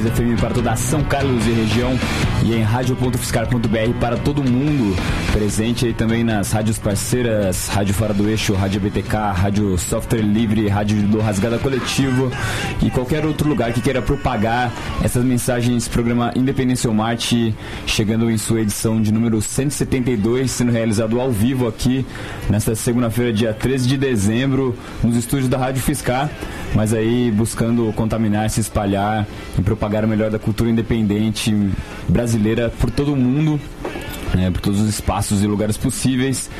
95,3 FM para toda São Carlos e região e em rádio.fiscar.br para todo mundo presente aí também nas rádios parceiras, Rádio Fora do Eixo, Rádio BTK, Rádio Software Livre, Rádio do Rasgada Coletivo e qualquer outro lugar que queira propagar essas mensagens, programa Independência Marte chegando em sua edição de número 172, sendo realizado ao vivo aqui nesta segunda-feira, dia 13 de dezembro, nos estúdios da Rádio Fiscar mas aí buscando contaminar, se espalhar e propagar o melhor da cultura independente brasileira por todo o mundo né, por todos os espaços e lugares possíveis.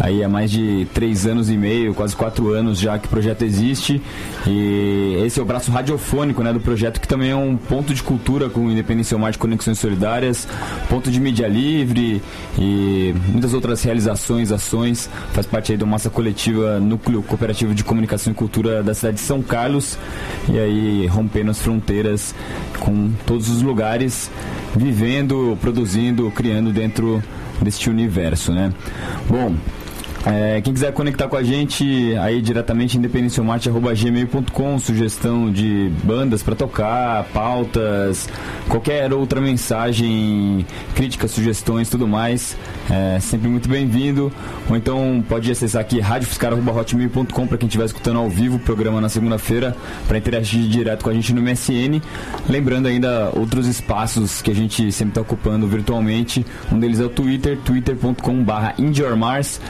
Aí há mais de três anos e meio, quase quatro anos já que o projeto existe. E esse é o braço radiofônico né, do projeto, que também é um ponto de cultura com Independência Mar de Conexões Solidárias, ponto de mídia livre e muitas outras realizações, ações. Faz parte aí da massa coletiva Núcleo Cooperativo de Comunicação e Cultura da cidade de São Carlos. E aí rompendo as fronteiras com todos os lugares vivendo, produzindo, criando dentro deste universo, né? Bom, é, quem quiser conectar com a gente aí diretamente independenciomarte.gmail.com sugestão de bandas para tocar, pautas, qualquer outra mensagem, críticas, sugestões, tudo mais, é sempre muito bem-vindo. Ou então pode acessar aqui radiofiscar.hotmail.com para quem estiver escutando ao vivo o programa na segunda-feira para interagir direto com a gente no MSN. Lembrando ainda outros espaços que a gente sempre está ocupando virtualmente. Um deles é o Twitter, twitter.com/indiormars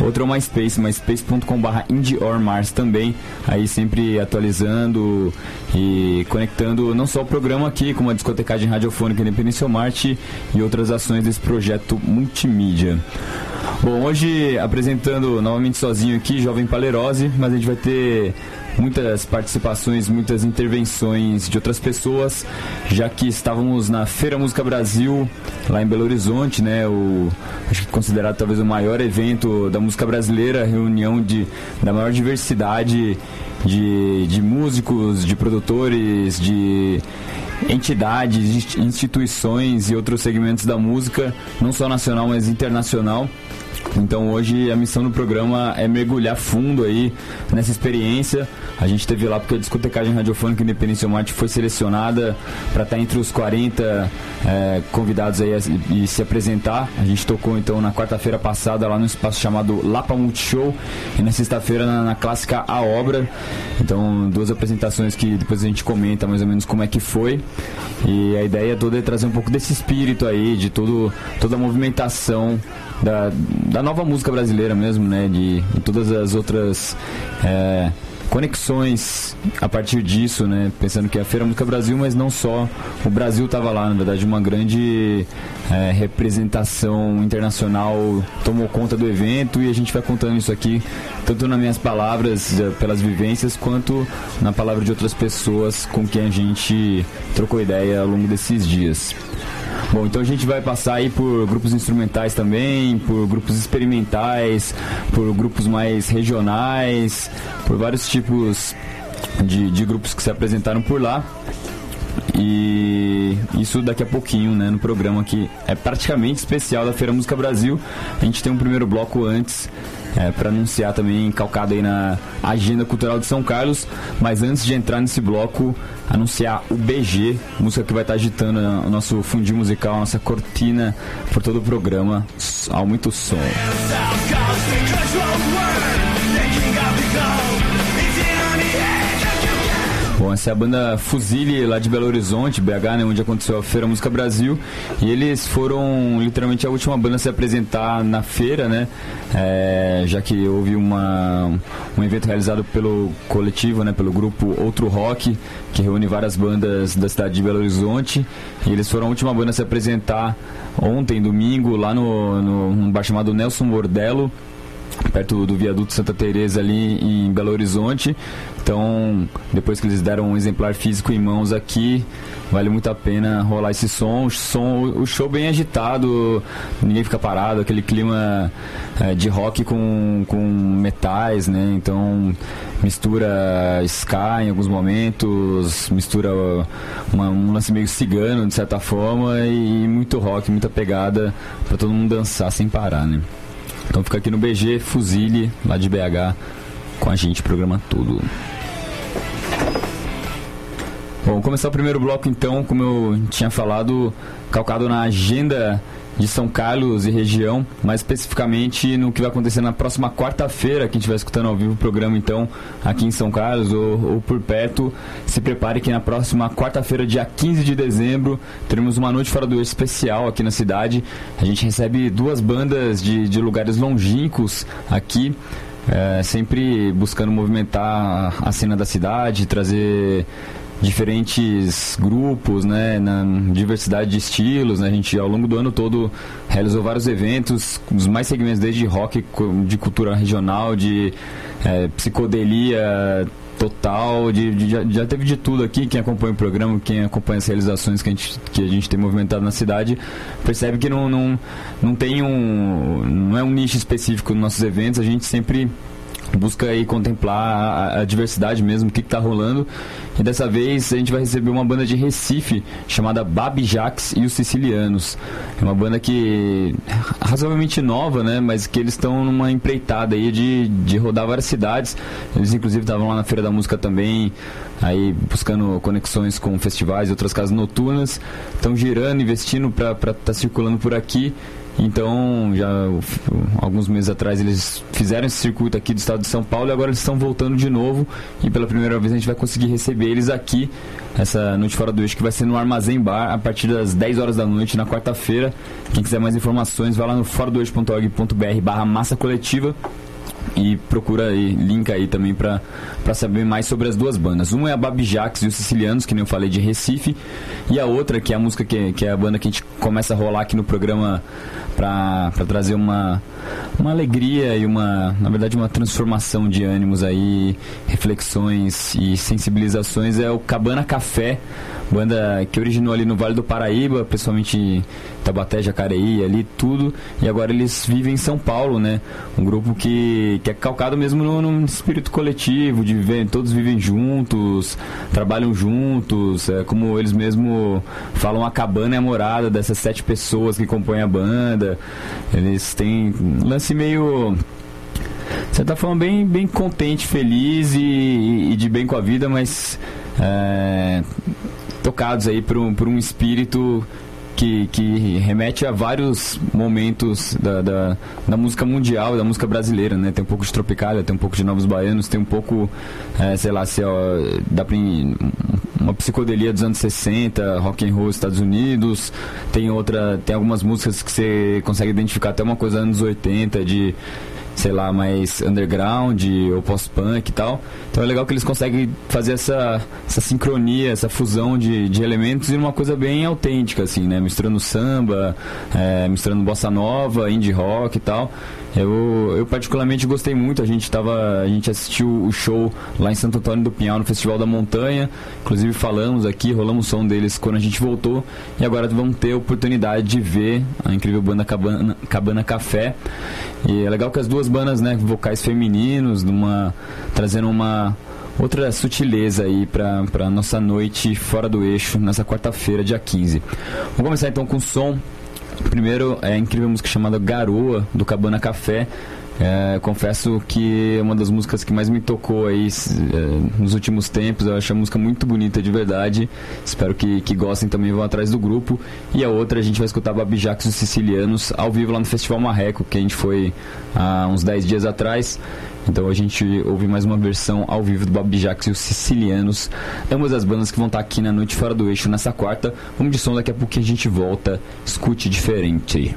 Outro é o MySpace, myspace.com.br IndieOrMars também, aí sempre atualizando e conectando não só o programa aqui, como a discotecagem radiofônica Independência Marte e outras ações desse projeto multimídia. Bom, hoje apresentando novamente sozinho aqui, Jovem Palerose, mas a gente vai ter muitas participações, muitas intervenções de outras pessoas, já que estávamos na Feira Música Brasil, lá em Belo Horizonte, né? O, acho que considerado talvez o maior evento da música brasileira, reunião de, da maior diversidade de, de músicos, de produtores, de entidades, instituições e outros segmentos da música, não só nacional, mas internacional. Então hoje a missão do programa é mergulhar fundo aí nessa experiência. A gente teve lá porque a discotecagem radiofônica Independência Marte foi selecionada para estar tá entre os 40 é, convidados aí e se apresentar. A gente tocou então na quarta-feira passada lá no espaço chamado Lapa Multishow e na sexta-feira na, na, clássica A Obra. Então duas apresentações que depois a gente comenta mais ou menos como é que foi. E a ideia toda é trazer um pouco desse espírito aí, de todo, toda a movimentação da, da nova música brasileira mesmo, né? De, de todas as outras é, conexões a partir disso, né? Pensando que a Feira Música Brasil, mas não só o Brasil estava lá, na verdade, uma grande é, representação internacional tomou conta do evento e a gente vai contando isso aqui, tanto nas minhas palavras, é, pelas vivências, quanto na palavra de outras pessoas com quem a gente trocou ideia ao longo desses dias. Bom, então a gente vai passar aí por grupos instrumentais também, por grupos experimentais, por grupos mais regionais, por vários tipos de, de grupos que se apresentaram por lá. E isso daqui a pouquinho, né, no programa que é praticamente especial da Feira Música Brasil. A gente tem um primeiro bloco antes é, para anunciar também, calcado aí na agenda cultural de São Carlos. Mas antes de entrar nesse bloco, anunciar o BG, música que vai estar tá agitando o nosso fundinho musical, a nossa cortina por todo o programa. Ao muito som. Bom, essa é a banda Fuzile lá de Belo Horizonte, BH, né, onde aconteceu a Feira Música Brasil. E eles foram literalmente a última banda a se apresentar na feira, né? É, já que houve uma, um evento realizado pelo coletivo, né, pelo grupo Outro Rock, que reúne várias bandas da cidade de Belo Horizonte. E eles foram a última banda a se apresentar ontem, domingo, lá no, no num bar chamado Nelson Bordello perto do viaduto Santa Teresa ali em Belo Horizonte. Então, depois que eles deram um exemplar físico em mãos aqui, vale muito a pena rolar esse som. O, som, o show bem agitado, ninguém fica parado, aquele clima é, de rock com, com metais, né? Então, mistura ska em alguns momentos, mistura uma, um lance meio cigano, de certa forma, e muito rock, muita pegada para todo mundo dançar sem parar, né? Então fica aqui no BG Fuzile, lá de BH, com a gente, programa todo. Bom, começar o primeiro bloco então, como eu tinha falado, calcado na agenda de São Carlos e região, mais especificamente no que vai acontecer na próxima quarta-feira. Quem estiver escutando ao vivo o programa, então, aqui em São Carlos ou, ou por perto, se prepare que na próxima quarta-feira, dia 15 de dezembro, teremos uma noite fora do eixo especial aqui na cidade. A gente recebe duas bandas de, de lugares longínquos aqui. É, sempre buscando movimentar a cena da cidade, trazer diferentes grupos, né, na diversidade de estilos, né, a gente ao longo do ano todo realizou vários eventos, os mais segmentos desde rock, de cultura regional, de é, psicodelia total, de, de, já, teve de tudo aqui, quem acompanha o programa, quem acompanha as realizações que a gente, que a gente tem movimentado na cidade, percebe que não, não, não tem um, não é um nicho específico nos nossos eventos, a gente sempre busca aí contemplar a, a diversidade mesmo, o que está rolando. E dessa vez a gente vai receber uma banda de Recife chamada Babi Jax e os Sicilianos. É uma banda que é razoavelmente nova, né? Mas que eles estão numa empreitada aí de, de rodar várias cidades. Eles inclusive estavam lá na Feira da Música também, aí buscando conexões com festivais e outras casas noturnas. Estão girando, investindo para estar tá circulando por aqui. Então, já alguns meses atrás eles fizeram esse circuito aqui do estado de São Paulo e agora eles estão voltando de novo e pela primeira vez a gente vai conseguir receber eles aqui essa noite fora do eixo que vai ser no Armazém Bar a partir das 10 horas da noite na quarta-feira. Quem quiser mais informações, vai lá no foradoeixo.org.br barra massa coletiva e procura aí, link aí também para saber mais sobre as duas bandas. Uma é a Babijax e os Sicilianos, que nem eu falei, de Recife, e a outra, que é a música que, que é a banda que a gente começa a rolar aqui no programa para trazer uma, uma alegria e uma, na verdade, uma transformação de ânimos aí, reflexões e sensibilizações, é o Cabana Café, banda que originou ali no Vale do Paraíba, pessoalmente Tabaté, Jacareí, ali tudo, e agora eles vivem em São Paulo, né? Um grupo que, que é calcado mesmo no, no espírito coletivo, de viver, todos vivem juntos, trabalham juntos, é, como eles mesmo falam, a cabana é a morada dessas sete pessoas que compõem a banda. Eles têm lance meio de certa forma bem, bem contente, feliz e, e de bem com a vida, mas é, tocados aí por um, por um espírito que, que remete a vários momentos da, da, da, música mundial, da música brasileira, né? Tem um pouco de Tropicália, tem um pouco de Novos Baianos, tem um pouco, é, sei lá, se, ó, dá pra, uma psicodelia dos anos 60, rock and roll Estados Unidos, tem outra, tem algumas músicas que você consegue identificar até uma coisa anos 80 de sei lá, mais underground ou post-punk e tal. Então é legal que eles conseguem fazer essa, essa sincronia, essa fusão de, de elementos em uma coisa bem autêntica, assim, né? Misturando samba, é, misturando bossa nova, indie rock e tal. Eu, eu particularmente gostei muito. A gente tava, a gente assistiu o show lá em Santo Antônio do Pinhal no Festival da Montanha. Inclusive falamos aqui, rolamos o som deles quando a gente voltou. E agora vamos ter a oportunidade de ver a incrível banda Cabana, Cabana Café. E é legal que as duas bandas, né, vocais femininos, numa, trazendo uma outra sutileza aí para nossa noite fora do eixo nessa quarta-feira, dia 15. Vamos começar então com o som Primeiro é a música chamada Garoa, do Cabana Café. É, confesso que é uma das músicas que mais me tocou aí é, nos últimos tempos. Eu acho a música muito bonita de verdade. Espero que, que gostem também vão atrás do grupo. E a outra a gente vai escutar Babi Jacques os Sicilianos ao vivo lá no Festival Marreco, que a gente foi há uns 10 dias atrás. Então a gente ouve mais uma versão ao vivo do Bob Jax e os Sicilianos, ambas as bandas que vão estar aqui na Noite Fora do Eixo nessa quarta. Vamos de som, daqui a pouco a gente volta. Escute diferente.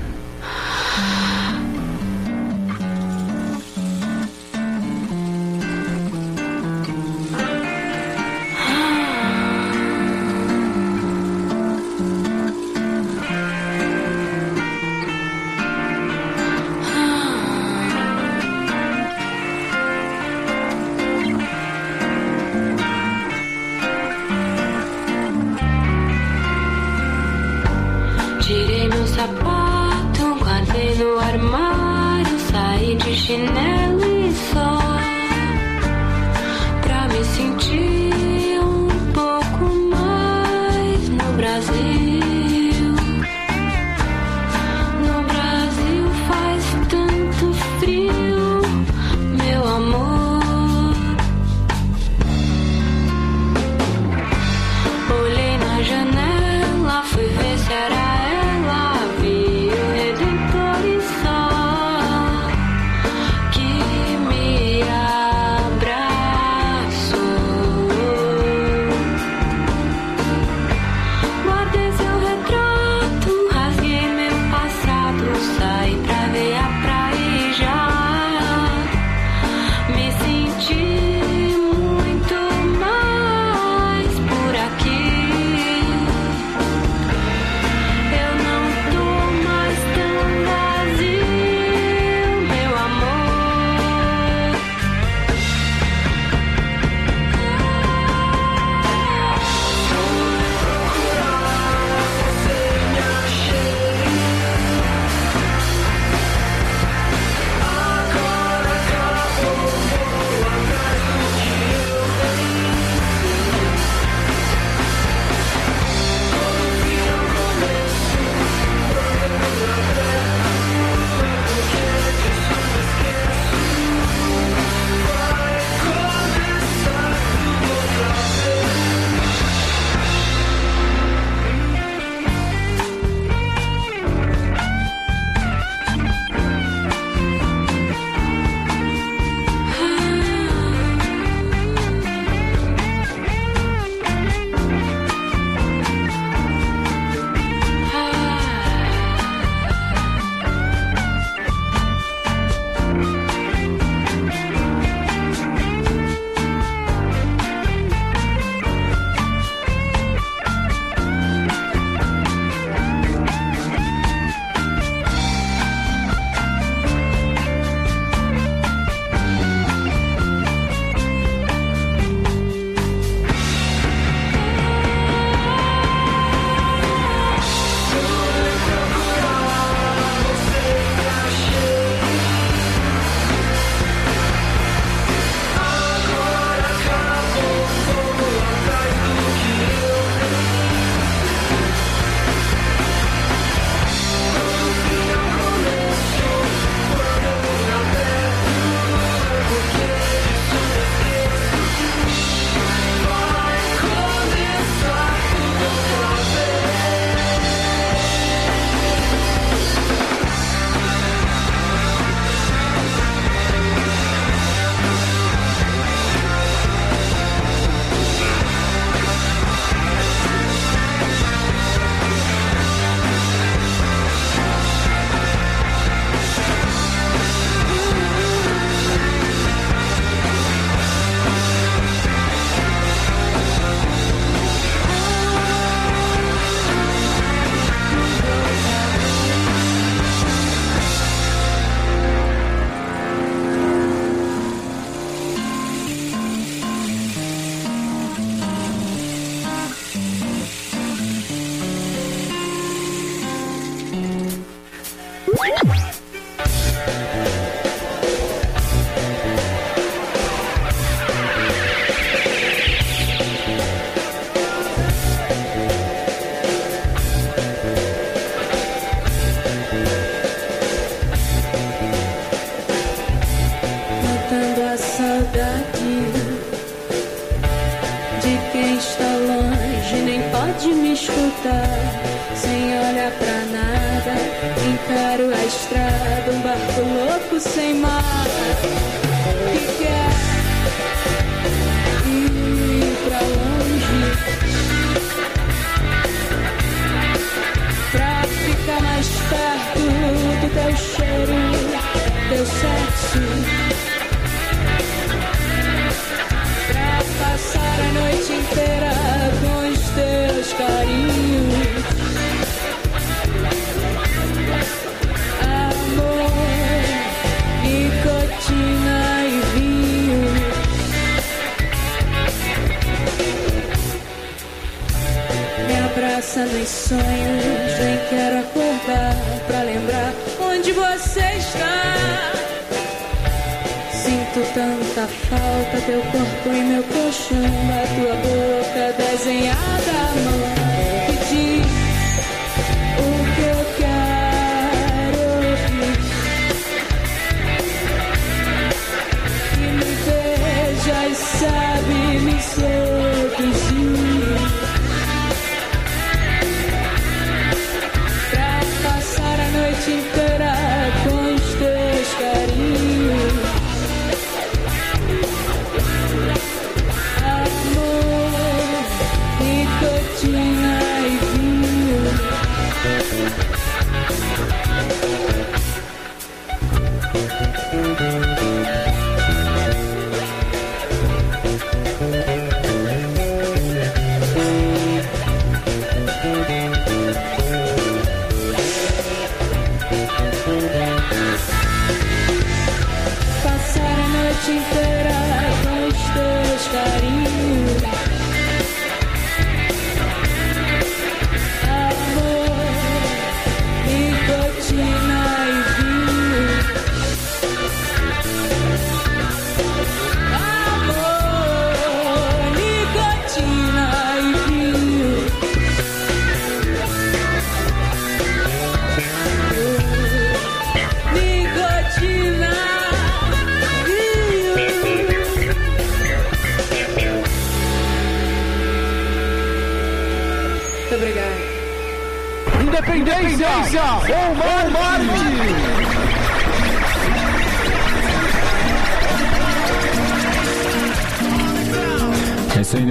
teu corpo e meu colchão, a tua boca desenhada à mão.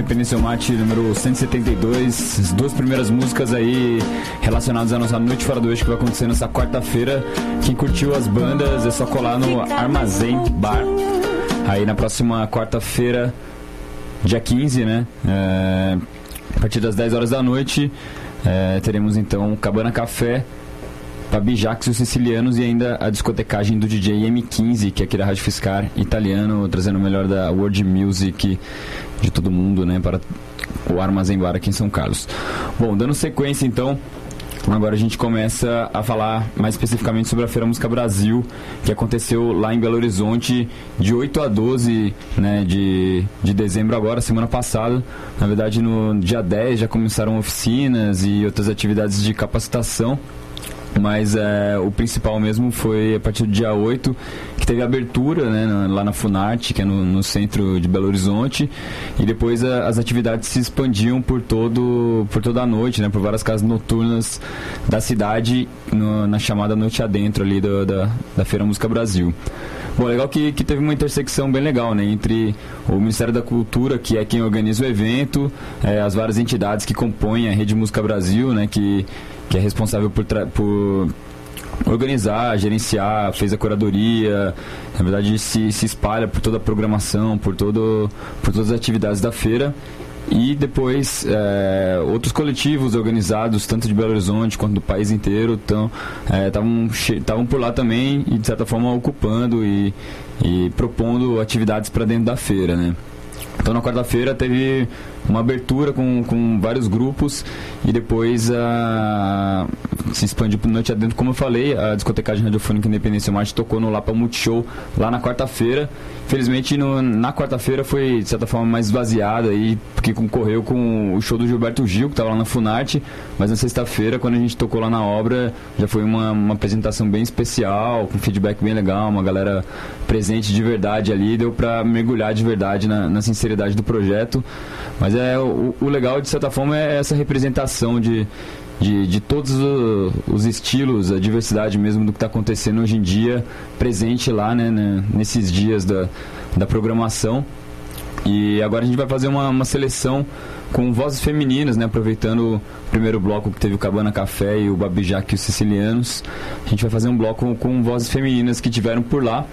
Independência Mate número 172. As duas primeiras músicas aí relacionadas à nossa Noite Fora do Eixo que vai acontecer nessa quarta-feira. Quem curtiu as bandas é só colar no Armazém Bar. Aí na próxima quarta-feira, dia 15, né? É, a partir das 10 horas da noite, é, teremos então Cabana Café. Babijax e os Sicilianos e ainda a discotecagem do DJ M15, que é aqui da Rádio Fiscar, italiano, trazendo o melhor da world music de todo mundo, né, para o Armazém Bar aqui em São Carlos. Bom, dando sequência então, Agora a gente começa a falar mais especificamente sobre a Feira Música Brasil, que aconteceu lá em Belo Horizonte de 8 a 12 né, de, de dezembro agora, semana passada. Na verdade, no dia 10 já começaram oficinas e outras atividades de capacitação mas é, o principal mesmo foi a partir do dia 8, que teve abertura né, lá na Funarte, que é no, no centro de Belo Horizonte, e depois a, as atividades se expandiam por, todo, por toda a noite, né, por várias casas noturnas da cidade, no, na chamada Noite Adentro ali do, da, da Feira Música Brasil. Bom, legal que, que teve uma intersecção bem legal, né? Entre o Ministério da Cultura, que é quem organiza o evento, é, as várias entidades que compõem a Rede Música Brasil, né? Que que é responsável por, por organizar, gerenciar, fez a curadoria, na verdade se, se espalha por toda a programação, por, todo, por todas as atividades da feira. E depois é, outros coletivos organizados, tanto de Belo Horizonte quanto do país inteiro, estavam é, por lá também e de certa forma ocupando e, e propondo atividades para dentro da feira. Né? Então na quarta-feira teve uma abertura com, com vários grupos e depois a, se expandiu para noite adentro, como eu falei, a discotecagem radiofônica Independência Marte tocou no Lapa Multishow lá na quarta-feira. Felizmente no, na quarta-feira foi de certa forma mais esvaziada aí, porque concorreu com o show do Gilberto Gil, que estava lá na Funarte, mas na sexta-feira, quando a gente tocou lá na obra, já foi uma, uma apresentação bem especial, com feedback bem legal, uma galera presente de verdade ali, deu para mergulhar de verdade na, na, sinceridade do projeto. Mas é o, o legal, de certa forma, é essa representação de, de, de todos os estilos, a diversidade mesmo do que está acontecendo hoje em dia, presente lá né, né, nesses dias da, da programação. E agora a gente vai fazer uma, uma seleção com vozes femininas, né? Aproveitando o primeiro bloco que teve o Cabana Café e o Babijac e os Sicilianos. A gente vai fazer um bloco com vozes femininas que tiveram por lá.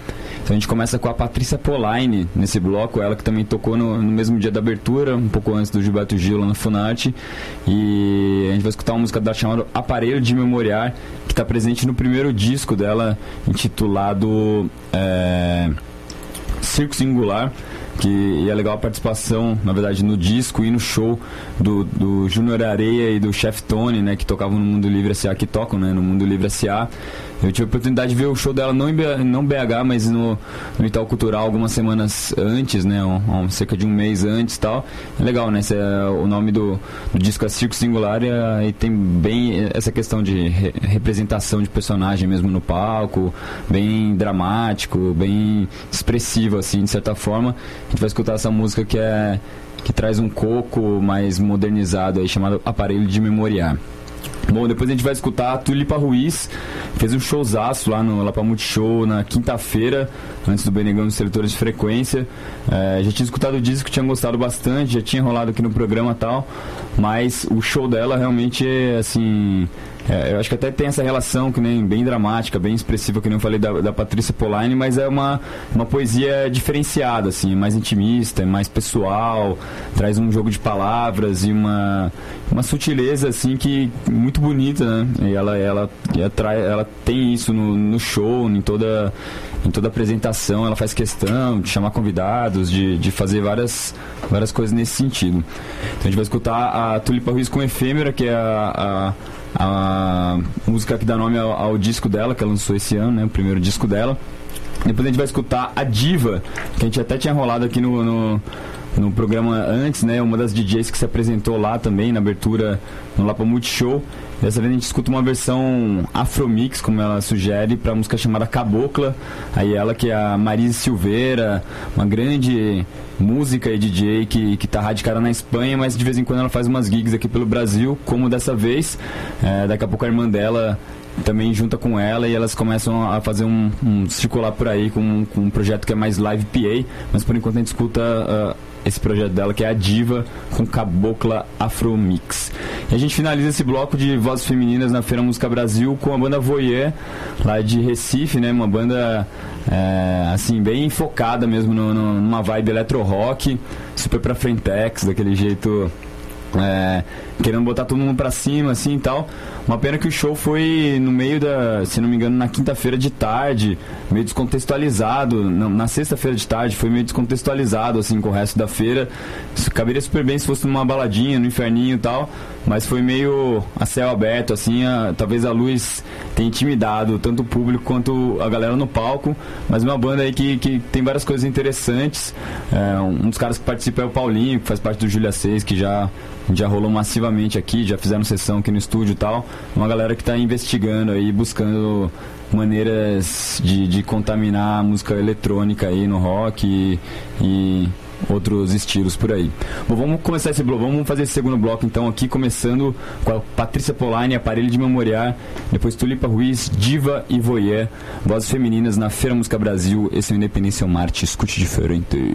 Então a gente começa com a Patrícia Polaine nesse bloco, ela que também tocou no, no mesmo dia da abertura, um pouco antes do Gilberto Gil lá no Funarte. E a gente vai escutar uma música dela chamada Aparelho de Memoriar, que está presente no primeiro disco dela, intitulado é, Circo Singular que é legal a participação, na verdade, no disco e no show do, do Júnior Areia e do Chef Tony, né, que tocavam no Mundo Livre S.A., que tocam, né, no Mundo Livre S.A., eu tive a oportunidade de ver o show dela não em BH, não BH mas no, no Itaú Cultural algumas semanas antes, né? Um, um, cerca de um mês antes tal. É legal, né? Esse é o nome do, do disco é Circo Singular e, e, tem bem essa questão de re, representação de personagem mesmo no palco, bem dramático, bem expressivo, assim, de certa forma. A gente vai escutar essa música que é que traz um coco mais modernizado aí, chamado Aparelho de Memoriar. Bom, depois a gente vai escutar a Tulipa Ruiz, fez um showzaço lá no Lapa Multishow na quinta-feira, antes do Benegão dos Seletores de Frequência. É, já tinha escutado o disco, tinha gostado bastante, já tinha rolado aqui no programa tal, mas o show dela realmente é assim é, eu acho que até tem essa relação que nem bem dramática, bem expressiva, que nem eu falei da, da Patrícia Polaine, mas é uma, uma poesia diferenciada, assim, mais intimista, mais pessoal, traz um jogo de palavras e uma, uma sutileza assim que muito bonita, né? E ela, ela, ela, ela tem isso no, no show, em toda em toda apresentação ela faz questão de chamar convidados, de, de fazer várias, várias coisas nesse sentido. Então a gente vai escutar a Tulipa Ruiz com Efêmera, que é a, a a música que dá nome ao, ao, disco dela, que ela lançou esse ano, né, o primeiro disco dela. Depois a gente vai escutar a Diva, que a gente até tinha rolado aqui no, no, no programa antes, né? Uma das DJs que se apresentou lá também na abertura no Lapa Multishow. Dessa vez a gente escuta uma versão Afromix, como ela sugere, para música chamada Cabocla. Aí ela que é a Marise Silveira, uma grande música e DJ que, que tá radicada na Espanha, mas de vez em quando ela faz umas gigs aqui pelo Brasil, como dessa vez. É, daqui a pouco a irmã dela também junta com ela e elas começam a fazer um, um circular por aí com, com, um projeto que é mais live PA, mas por enquanto a gente escuta uh, esse projeto dela que é a Diva com Cabocla Afro Mix. E a gente finaliza esse bloco de vozes femininas na Feira Música Brasil com a banda Voyeur, lá de Recife, né? Uma banda é, assim, bem focada mesmo no, no, numa vibe eletro rock, super pra frentex, daquele jeito é, querendo botar todo mundo pra cima, assim e tal. Uma pena que o show foi no meio da, se não me engano, na quinta-feira de tarde, meio descontextualizado. Não, na sexta-feira de tarde foi meio descontextualizado, assim, com o resto da feira. Isso caberia super bem se fosse numa baladinha, no inferninho e tal, mas foi meio a céu aberto, assim, a, talvez a luz tenha intimidado tanto o público quanto a galera no palco. Mas uma banda aí que, que tem várias coisas interessantes. É, um dos caras que participa é o Paulinho, que faz parte do Julia 6, que já já rolou massivamente aqui, já fizeram sessão aqui no estúdio e tal. Uma galera que está investigando aí, buscando maneiras de, de contaminar a música eletrônica aí no rock e, e outros estilos por aí. Bom, vamos começar esse bloco, vamos fazer esse segundo bloco então aqui, começando com a Patrícia Polaine, Aparelho de Memoriar, depois Tulipa Ruiz, Diva e Voyeur, vozes femininas na Feira Música Brasil, esse é o Independência Marte, escute diferente.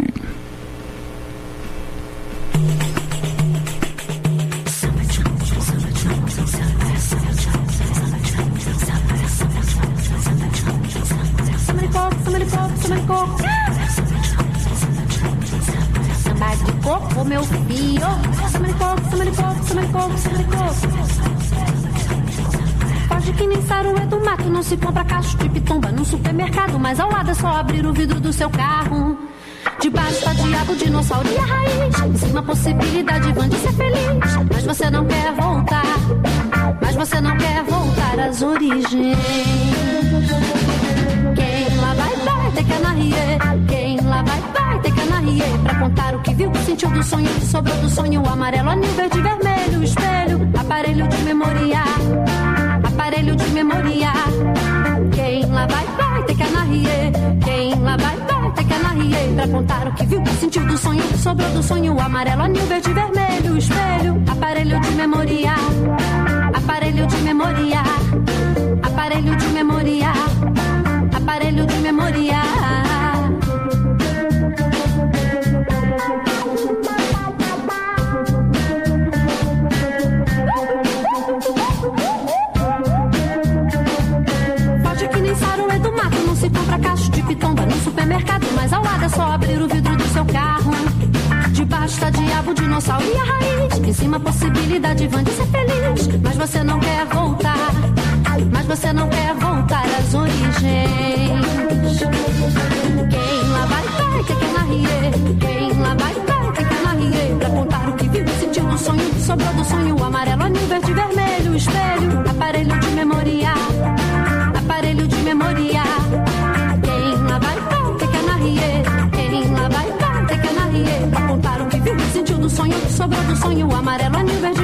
Só abrir o vidro do seu carro. Debaixo tá diabo, dinossauro e a raiz. Em cima, possibilidade vã de ser feliz. Mas você não quer voltar. Mas você não quer voltar às origens. Quem lá vai, vai ter que anarrier. Quem lá vai, vai ter que anarrier. Pra contar o que viu, sentiu do sonho, que sobrou do sonho. Amarelo, anil verde, vermelho, espelho, aparelho de memória. Aparelho de memória. Quem lá vai, vai ter que anarrier. Pra contar o que viu, sentiu do sonho, sobrou do sonho. Amarelo, anil verde, vermelho, espelho, aparelho de memória. Aparelho de memória. Aparelho de memória. Aparelho de memória. É só abrir o vidro do seu carro. Debaixo tá diabo, dinossauro e a raiz. Em cima, possibilidade vã de ser feliz. Mas você não quer voltar. Mas você não quer voltar às origens. Quem lá vai, vai que anarrier. Quem lá vai, vai que anarrier. Pra contar o que viu, sentiu do sonho, sobrou do sonho. Amarelo, anil verde, vermelho, espelho, aparelho de memória. Sobrou do sonho. O amarelo, anil verde,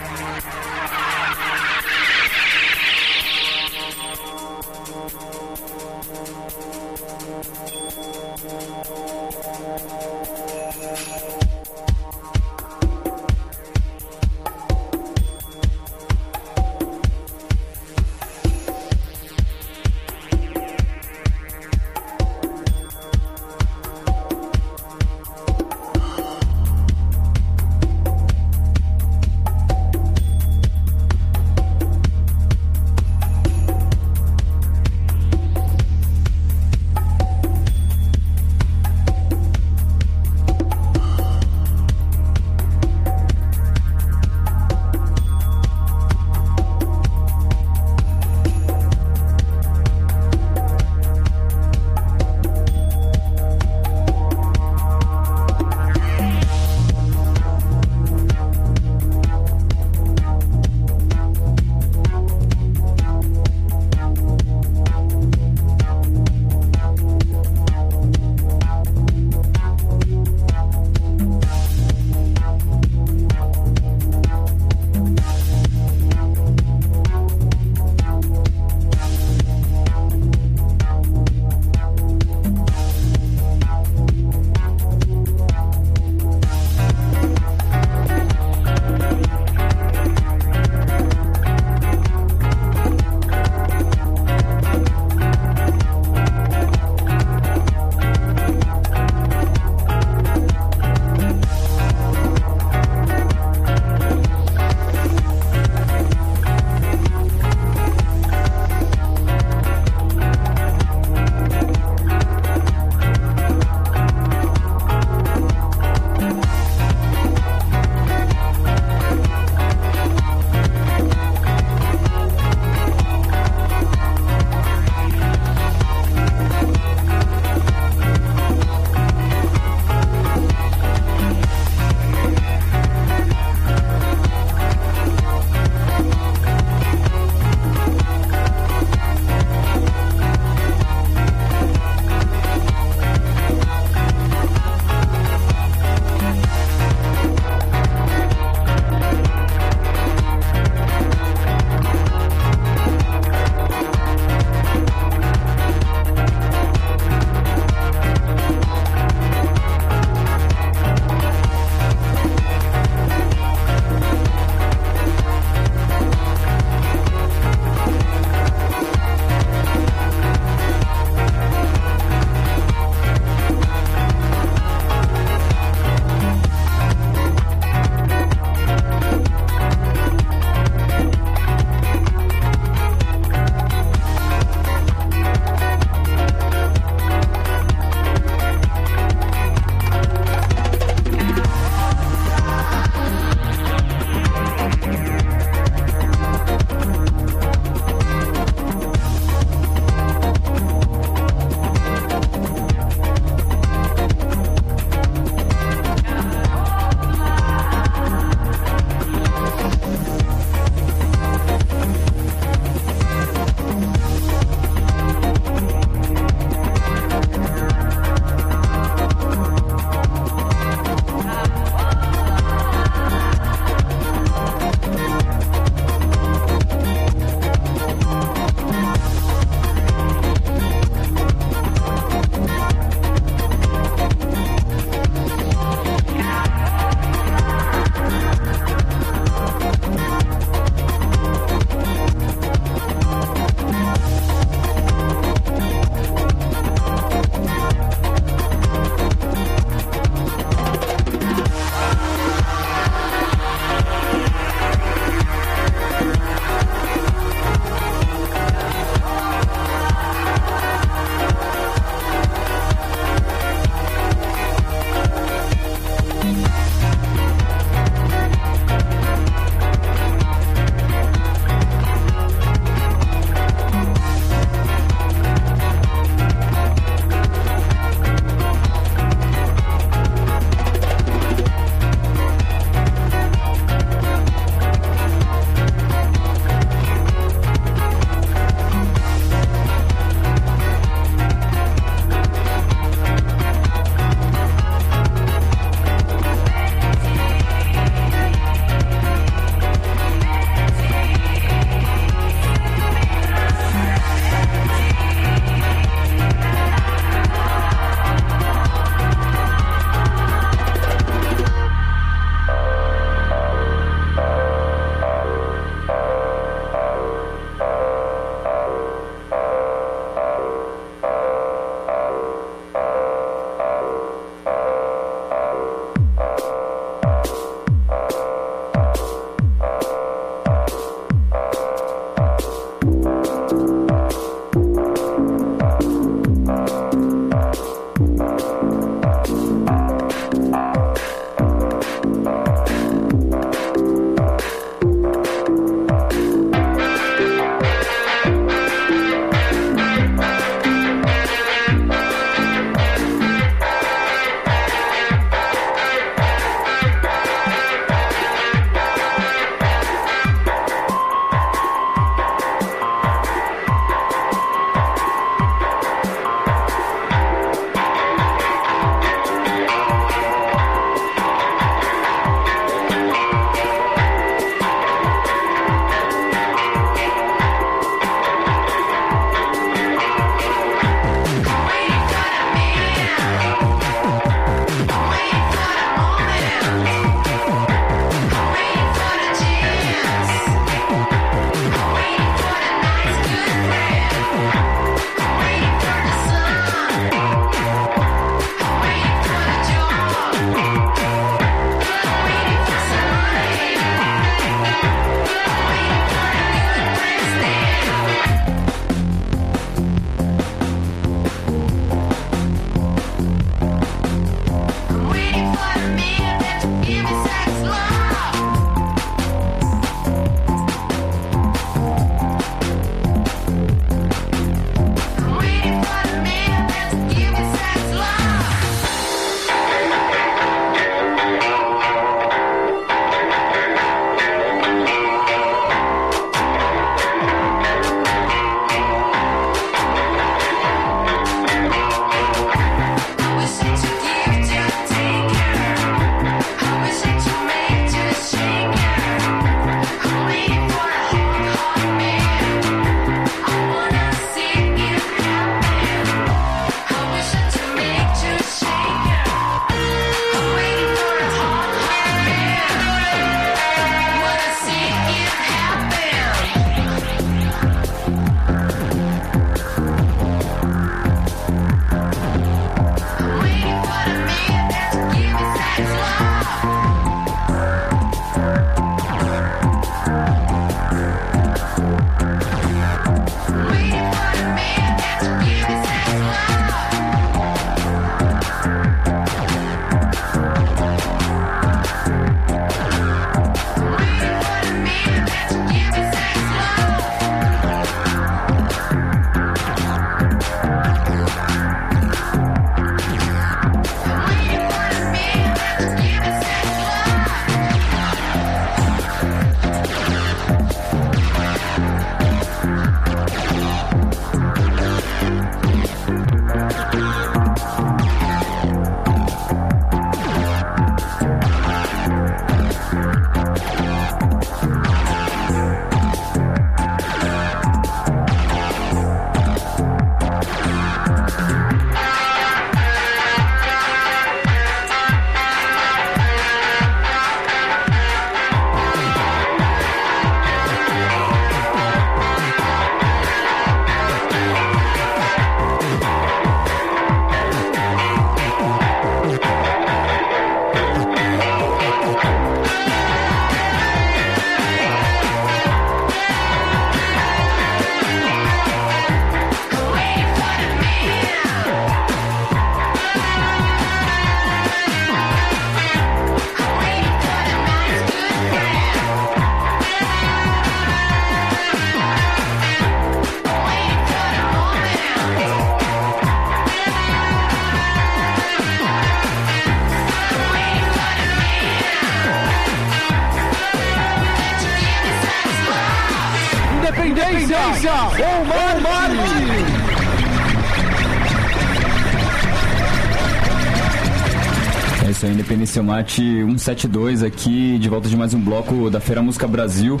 isso aí, Independência Mate 172 aqui, de volta de mais um bloco da Feira Música Brasil.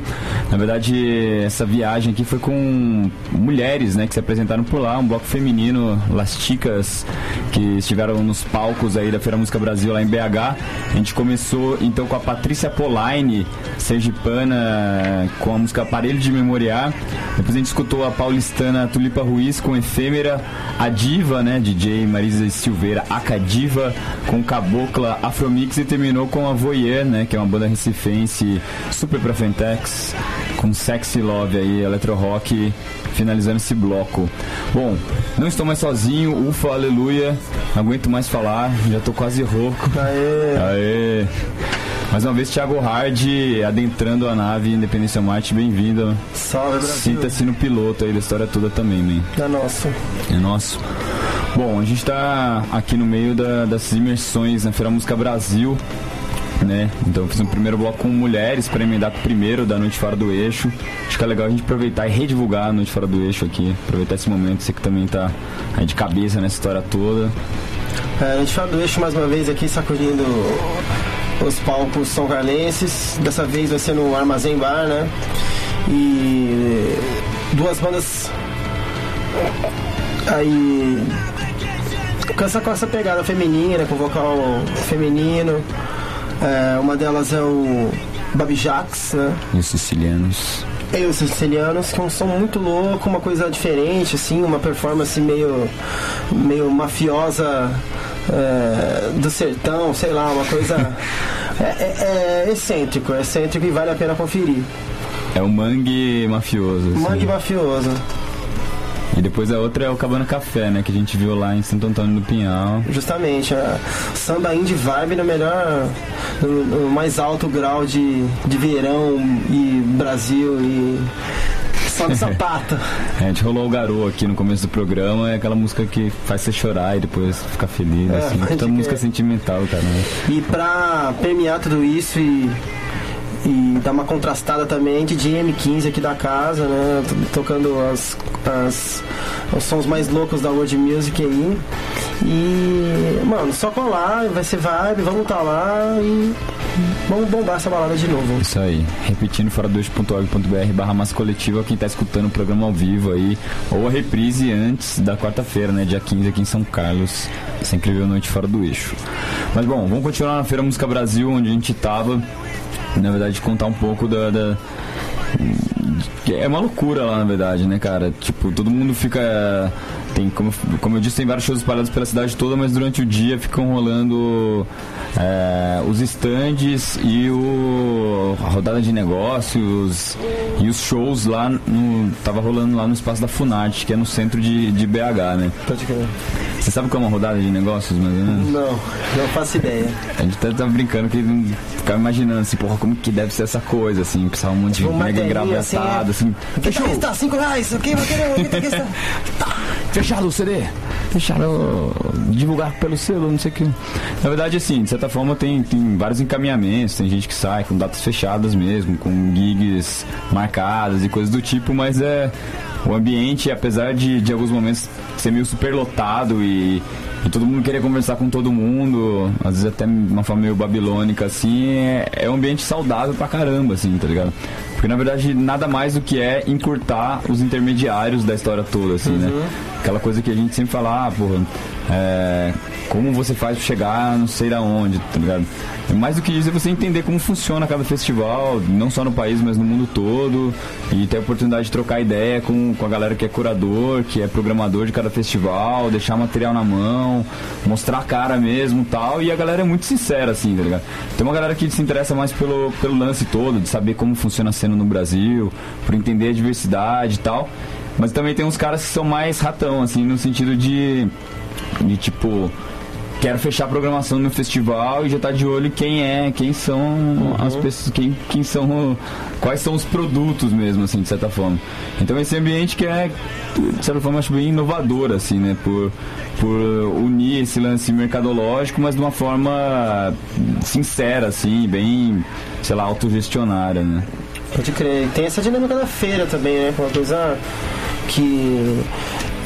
Na verdade, essa viagem aqui foi com mulheres, né, que se apresentaram por lá, um bloco feminino, Lasticas, que estiveram nos palcos aí da Feira Música Brasil lá em BH. A gente começou então com a Patrícia Polaine, sergipana, com a música Aparelho de Memoriar. Depois a gente escutou a paulistana Tulipa Ruiz com Efêmera, a diva, né, DJ Marisa Silveira, Acadiva, com Caboclo dupla Afromix e terminou com a Voyeur, né? Que é uma banda recifense super pra Fentex, com Sexy Love aí, electro rock, finalizando esse bloco. Bom, não estou mais sozinho, ufa, aleluia, não aguento mais falar, já tô quase rouco. Aê! Aê! Mais uma vez, Thiago Hard adentrando a nave Independência Marte, bem-vindo. Salve, Brasil. Sinta-se no piloto aí da história toda também, man. É nosso. É nosso. Bom, a gente está aqui no meio da, dessas imersões na Feira Música Brasil, né? Então fiz um primeiro bloco com mulheres para emendar com o primeiro da Noite Fora do Eixo. Acho que é legal a gente aproveitar e redivulgar a Noite Fora do Eixo aqui, aproveitar esse momento, você que também tá aí de cabeça nessa história toda. É, a Noite Fora do Eixo mais uma vez aqui sacudindo os palcos são carlenses. Dessa vez vai ser no Armazém Bar, né? E duas bandas aí essa, com essa pegada feminina, com vocal feminino. É, uma delas é o Babijax, né? E os sicilianos. E os sicilianos, que é um som muito louco, uma coisa diferente, assim, uma performance meio, meio mafiosa é, do sertão, sei lá, uma coisa. é, é, é excêntrico, é excêntrico e vale a pena conferir. É o mangue mafioso. Assim. Mangue mafioso. E depois a outra é o Cabana Café, né? Que a gente viu lá em Santo Antônio do Pinhal. Justamente, a samba indie vibe no melhor, no, no mais alto grau de, de verão e Brasil e só de sapato. É, a gente rolou o Garou aqui no começo do programa, é aquela música que faz você chorar e depois ficar feliz, É, assim. Toda música sentimental, cara. E pra permear tudo isso e, e dar uma contrastada também, DJ M15 aqui da casa, né? Tocando as, as, os sons mais loucos da World Music aí. E, mano, só colar, vai ser vibe, vamos tá lá e vamos bombar essa balada de novo. Isso aí. Repetindo, fora barra massa coletiva, quem tá escutando o programa ao vivo aí, ou a reprise antes da quarta-feira, né? Dia 15 aqui em São Carlos. Essa incrível noite fora do eixo. Mas bom, vamos continuar na Feira Música Brasil, onde a gente tava. Na verdade, contar um pouco da- da, É uma loucura lá, na verdade, né, cara? Tipo, todo mundo fica. Tem, como, como eu disse, tem vários shows espalhados pela cidade toda, mas durante o dia ficam rolando é, os estandes e o, a rodada de negócios e os shows lá no. Tava rolando lá no espaço da Funarte, que é no centro de, de BH, né? Pode crer. Você sabe o que é uma rodada de negócios, mais ou menos? Não, não faço ideia. A gente até tava brincando que ficava imaginando assim, porra, como que deve ser essa coisa, assim, precisava um monte de Tipo, mega assim, engravatado, é. assim. Tá está? Cinco reais, quem vai querer? Tá? Fechado o CD. Fecharam divulgar pelo selo, não sei o que. Na verdade, assim, de certa forma tem, tem vários encaminhamentos, tem gente que sai com datas fechadas mesmo, com gigs marcadas e coisas do tipo, mas é o ambiente, apesar de, de alguns momentos ser meio superlotado e, todo mundo querer conversar com todo mundo, às vezes até uma forma meio babilônica, assim, é, é um ambiente saudável pra caramba, assim, tá ligado? Porque na verdade nada mais do que é encurtar os intermediários da história toda, assim, né? Aquela coisa que a gente sempre fala, ah, porra, é, como você faz pra chegar não sei da onde, tá ligado? É mais do que isso é você entender como funciona cada festival, não só no país, mas no mundo todo, e ter a oportunidade de trocar ideia com, com a galera que é curador, que é programador de cada festival, deixar material na mão, mostrar a cara mesmo tal, e a galera é muito sincera, assim, tá ligado? Tem uma galera que se interessa mais pelo, pelo lance todo, de saber como funciona a cena no Brasil, por entender a diversidade e tal. Mas também tem uns caras que são mais ratão, assim, no sentido de, de tipo, quero fechar a programação no festival e já tá de olho quem é, quem são as pessoas, quem, quem são, quais são os produtos mesmo, assim, de certa forma. Então esse ambiente que é, de certa forma, acho bem inovador, assim, né, por, por unir esse lance mercadológico, mas de uma forma sincera, assim, bem, sei lá, autogestionária, né. Pode crer. Tem essa dinâmica da feira também, né? é Uma coisa que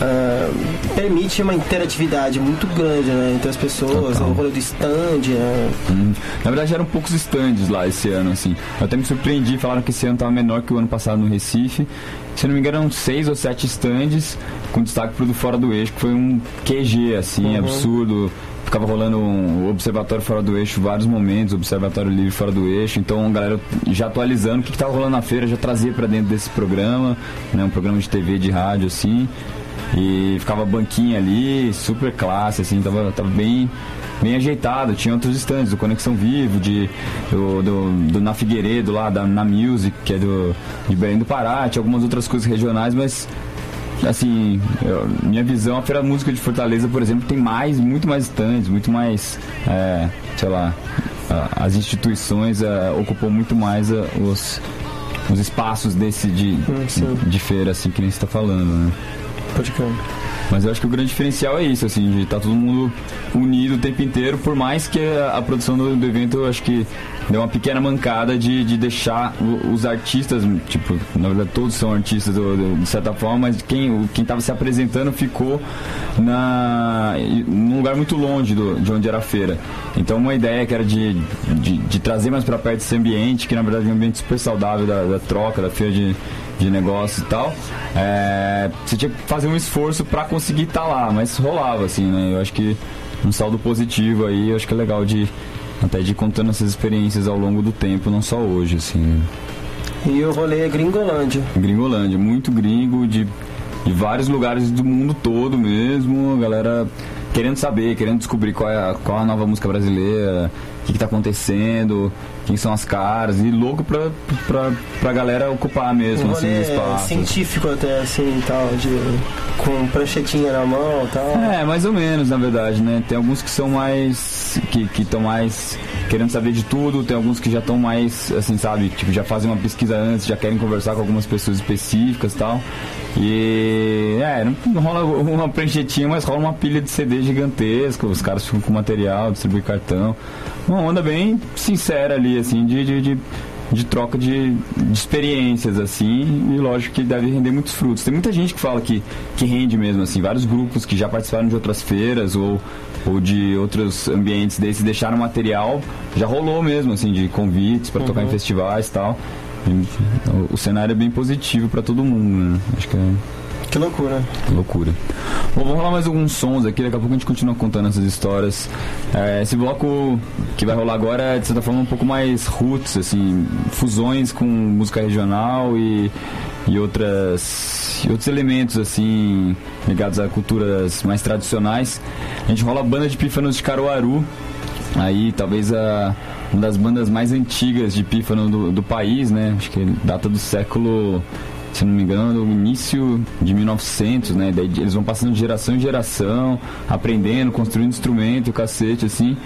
ah, permite uma interatividade muito grande né? entre as pessoas, Total. o rolê do stand, né? Hum. Na verdade eram poucos stands lá esse ano, assim. Eu até me surpreendi, falaram que esse ano estava menor que o ano passado no Recife. Se não me engano, eram seis ou sete stands, com destaque pro do Fora do Eixo, que foi um QG, assim, absurdo. Ficava rolando um observatório fora do eixo vários momentos, observatório livre fora do eixo. Então, a galera já atualizando o que, que tava rolando na feira, já trazia para dentro desse programa, né? Um programa de TV, de rádio, assim. E ficava banquinha ali, super classe, assim, tava, tava bem, bem ajeitado. Tinha outros stands, do Conexão Vivo, de, do, do, do Na Figueiredo lá, da Na Music, que é do, de Belém do Pará, tinha algumas outras coisas regionais, mas assim, eu- minha visão, a Feira Música de Fortaleza, por exemplo, tem mais, muito mais stands, muito mais, é, sei lá, as instituições é, ocupam muito mais é, os, os espaços desse de, sim. de feira, assim, que nem você está falando, né? Pode crer. Mas eu acho que o grande diferencial é isso, assim, de estar todo mundo unido o tempo inteiro, por mais que a, produção do, do evento, eu acho que deu uma pequena mancada de, de deixar os artistas, tipo, na verdade todos são artistas de certa forma, mas quem quem estava se apresentando ficou na, num lugar muito longe do, de onde era a feira. Então uma ideia que era de, de, de trazer mais para perto esse ambiente, que na verdade é um ambiente super saudável da, da troca, da feira de, de negócios e tal, é, você tinha que fazer um esforço para conseguir estar lá, mas rolava, assim, né? Eu acho que um saldo positivo aí, eu acho que é legal de até de ir contando essas experiências ao longo do tempo, não só hoje, assim. né? E o rolê é Gringolândia. Gringolândia, muito gringo de, de vários lugares do mundo todo mesmo, a galera querendo saber, querendo descobrir qual é a, qual é a nova música brasileira, o que, que tá acontecendo, quem são as caras, e louco pra, pra, pra galera ocupar mesmo Um assim, os espaços. científico até, assim, tal, de, com pranchetinha na mão e tal. É, mais ou menos, na verdade, né? Tem alguns que são mais. que estão mais querendo saber de tudo, tem alguns que já estão mais, assim, sabe? Tipo, já fazem uma pesquisa antes, já querem conversar com algumas pessoas específicas e tal. E. É, não, não rola uma pranchetinha, mas rola uma pilha de CD gigantesca, os caras ficam com material, distribuem cartão. Uma onda bem sincera ali, assim, de- de- de de troca de, de experiências, assim, e lógico que deve render muitos frutos. Tem muita gente que fala que, que rende mesmo, assim, vários grupos que já participaram de outras feiras ou, ou de outros ambientes desses deixaram material, já rolou mesmo, assim, de convites para tocar em festivais e tal. E, o, o cenário é bem positivo para todo mundo, né? Acho que é Que loucura. loucura. Bom, vamos rolar mais alguns sons aqui, daqui a pouco a gente continua contando essas histórias. É, esse bloco que vai rolar agora é, de certa forma, um pouco mais roots, assim, fusões com música regional e, e outras, e outros elementos, assim, ligados a culturas mais tradicionais. A gente rola a banda de pífanos de Caruaru, aí talvez a uma das bandas mais antigas de pífano do, do país, né? Acho que data do século se não me engano, no início de 1900, né? Daí eles vão passando de geração em geração, aprendendo, construindo instrumento, cacete, assim.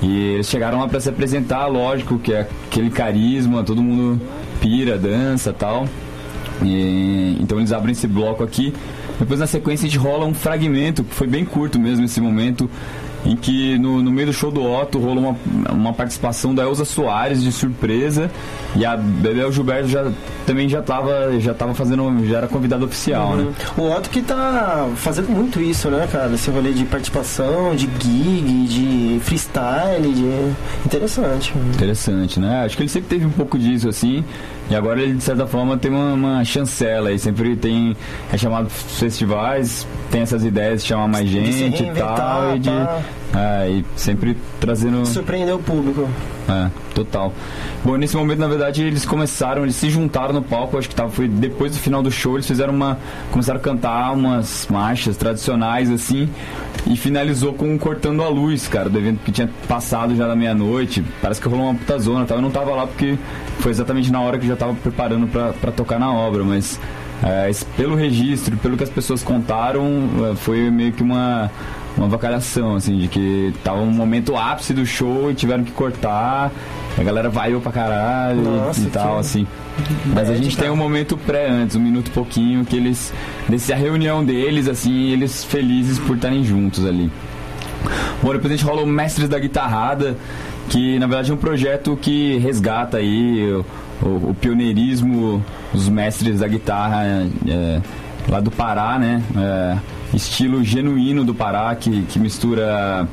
E eles chegaram lá para se apresentar, lógico, que é aquele carisma, todo mundo pira, dança tal. E, então eles abrem esse bloco aqui. Depois na sequência a gente rola um fragmento, que foi bem curto mesmo esse momento, em que no, no meio do show do Otto rolou uma, uma participação da Elza Soares de surpresa e a Bebel Gilberto já, também já estava já tava fazendo, já era convidado oficial, né? O Otto que tá fazendo muito isso, né, cara? Esse rolê de participação, de gig, de freestyle, de... Interessante. Interessante, né? Acho que ele sempre teve um pouco disso, assim, e agora ele, de certa forma, tem uma, uma chancela e sempre tem, é chamado festivais, tem essas ideias de chamar mais gente e tal, e de... tá. É, e sempre trazendo... Surpreendeu o público. É, total. Bom, nesse momento, na verdade, eles começaram, eles se juntaram no palco, acho que tava, foi depois do final do show, eles fizeram uma. começaram a cantar umas marchas tradicionais, assim, e finalizou com um Cortando a Luz, cara, do evento que tinha passado já da meia-noite. Parece que rolou uma puta zona, tá? eu não tava lá porque foi exatamente na hora que eu já tava preparando pra tocar na obra, mas. é, pelo registro, pelo que as pessoas contaram, é, foi meio que uma, uma vacalhação, assim, de que tava um momento ápice do show e tiveram que cortar, a galera vaiou pra caralho e- Nossa, e tal, que- assim. Mas a gente tem cara. um momento pré antes, um minuto e pouquinho, que eles. Desse a reunião deles, assim, eles felizes por estarem juntos ali. Bom, depois a gente rola o Mestres da Guitarrada, que na verdade é um projeto que resgata aí o, o, o pioneirismo dos mestres da guitarra é, lá do Pará, né? É, estilo genuíno do Pará que, que mistura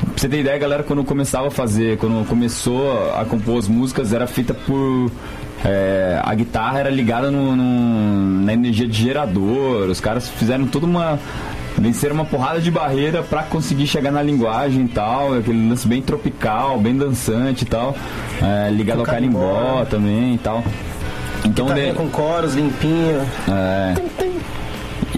Pra você ter ideia, galera, quando começava a fazer, quando começou a compor as músicas, era feita por. É, a guitarra era ligada no, no, na energia de gerador, os caras fizeram toda uma. venceram uma porrada de barreira para conseguir chegar na linguagem e tal, aquele lance bem tropical, bem dançante e tal, é, ligado ao carimbó também e tal. Então, de... com coros, limpinho. É.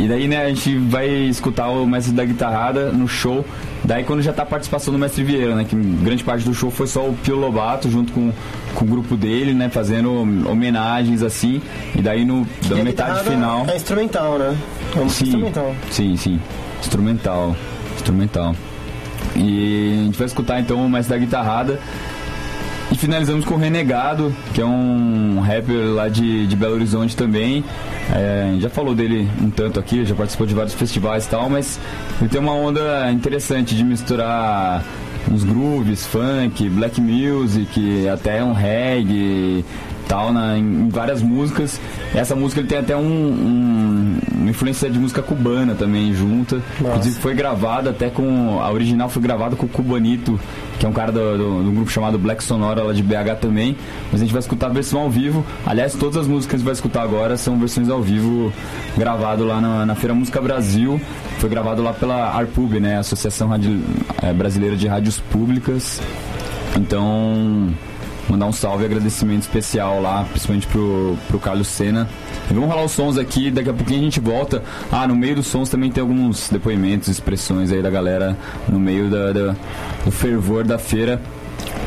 E daí, né, a gente vai escutar o mestre da guitarrada no show. Daí quando já tá a participação do mestre Vieira, né? Que grande parte do show foi só o Pio Lobato junto com, com o grupo dele, né? Fazendo homenagens assim. E daí no da metade final. É instrumental, né? É sim, instrumental. Sim, sim. Instrumental. Instrumental. E a gente vai escutar então o mestre da guitarrada. Finalizamos com o Renegado, que é um rapper lá de, de Belo Horizonte também. É, já falou dele um tanto aqui, já participou de vários festivais e tal, mas ele tem uma onda interessante de misturar uns grooves, funk, black music, até um reggae tal, na, em, várias músicas. Essa música ele tem até um, um, influência de música cubana também junta. Nossa. Inclusive foi gravada até com. A original foi gravada com o Cubanito, que é um cara do, do, do, grupo chamado Black Sonora lá de BH também. Mas a gente vai escutar a versão ao vivo. Aliás, todas as músicas que a gente vai escutar agora são versões ao vivo gravado lá na, na Feira Música Brasil. Foi gravado lá pela ARPUB, né? Associação é, Brasileira de Rádios Públicas. Então, mandar um salve e agradecimento especial lá, principalmente pro, pro Carlos Sena. E vamos rolar os sons aqui, daqui a pouquinho a gente volta. Ah, no meio dos sons também tem alguns depoimentos, expressões aí da galera no meio da, da do fervor da feira.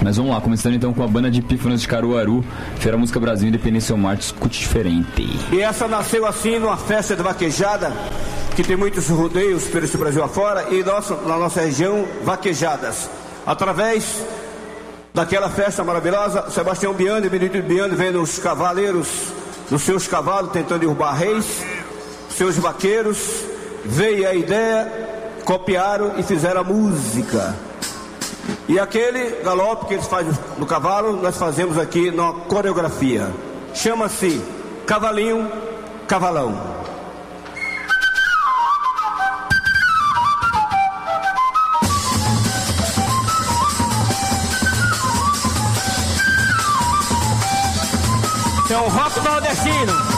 Mas vamos lá, começando então com a banda de pífanos de Caruaru, Feira Música Brasil Independência Marte, escute diferente. E essa nasceu assim numa festa de vaquejada, que tem muitos rodeios pelo Brasil afora, e nossa, na nossa região, vaquejadas. Através daquela festa maravilhosa, Sebastião Biane, Benedito Biane, vendo os cavaleiros nos seus cavalos tentando derrubar reis, seus vaqueiros, veio a ideia, copiaram e fizeram a música. E aquele galope que eles fazem no cavalo, nós fazemos aqui na coreografia. Chama-se Cavalinho Cavalão. É um rock nordestino.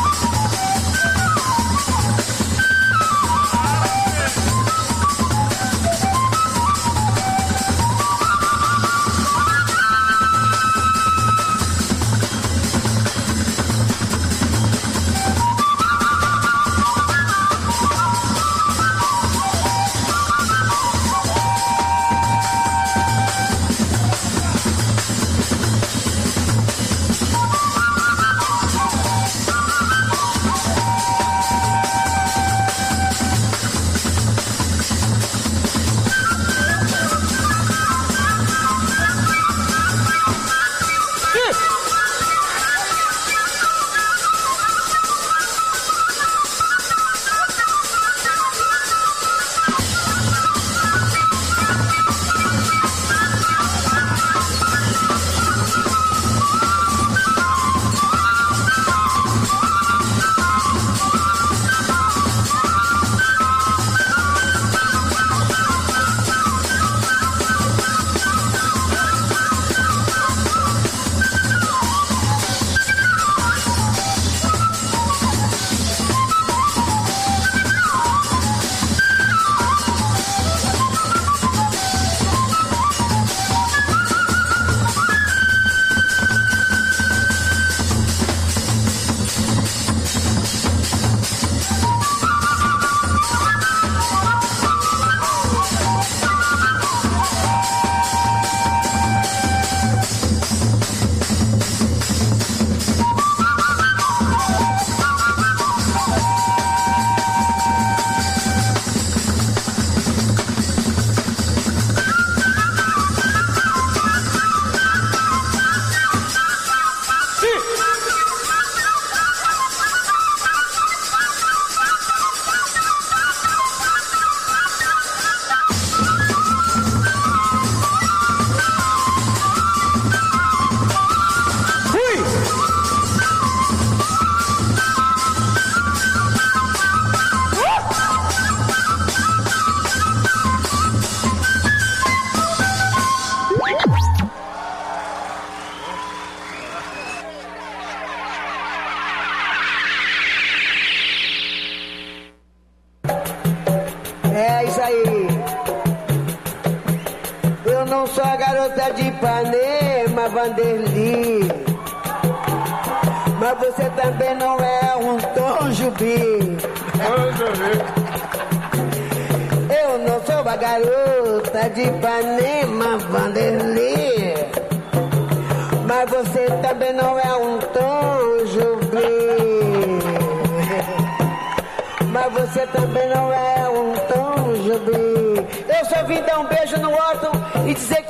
Um beijo no Otto e dizer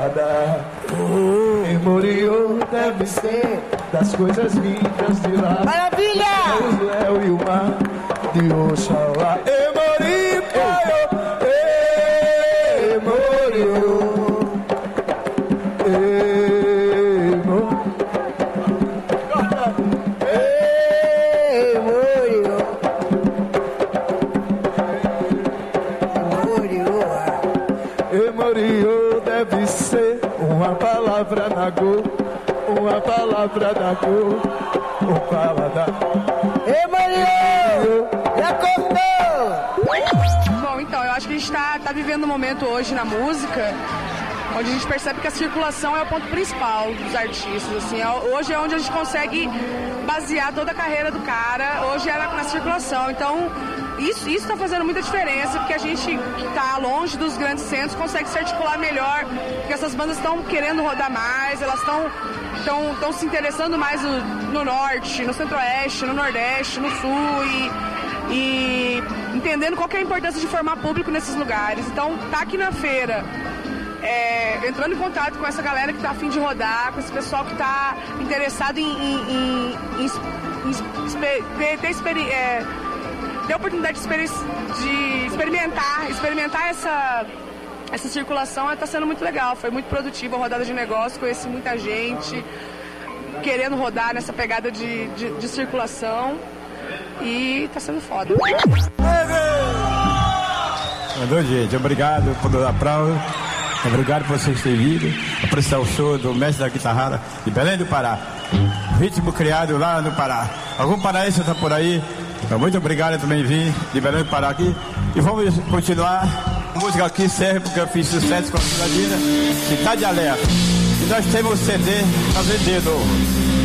Ê, Morio deve ser das coisas lindas de lá. Maravilha! O céu e o mar de Oxalá. Go, uma palavra da go, um paladar. Ei, Morio! Já cortou! Bom, então, eu acho que a gente está tá vivendo um momento hoje na música onde a gente percebe que a circulação é o ponto principal dos artistas. Assim, É- hoje é onde a gente consegue basear toda a carreira do cara, hoje é na, na circulação. Então, isso está fazendo muita diferença, porque a gente que está longe dos grandes centros consegue se articular melhor, porque essas bandas estão querendo rodar mais, elas estão estão estão se interessando mais no, no norte, no centro-oeste, no nordeste, no sul e e entendendo qual que é a importância de formar público nesses lugares. Então, tá aqui na feira, é, entrando em contato com essa galera que tá afim de rodar, com esse pessoal que tá interessado em, em- em- em em ter, ter, experi- é, a oportunidade de, experi- de experimentar, experimentar essa, essa circulação, está sendo muito legal. Foi muito produtiva a rodada de negócio, conheci muita gente querendo rodar nessa pegada de, de, de circulação. E tá sendo foda. Mandou, gente. Obrigado por aplauso. Obrigado por vocês terem vindo. Apreciar o show do mestre da guitarrada de Belém do Pará. Ritmo criado lá no Pará. Algum paraense está por aí? Então, muito obrigado também vim de Belém do Pará aqui. E vamos continuar. A música aqui serve porque eu fiz sucesso com a cidadina. Cidade Alerta. E nós temos CD para vender novo.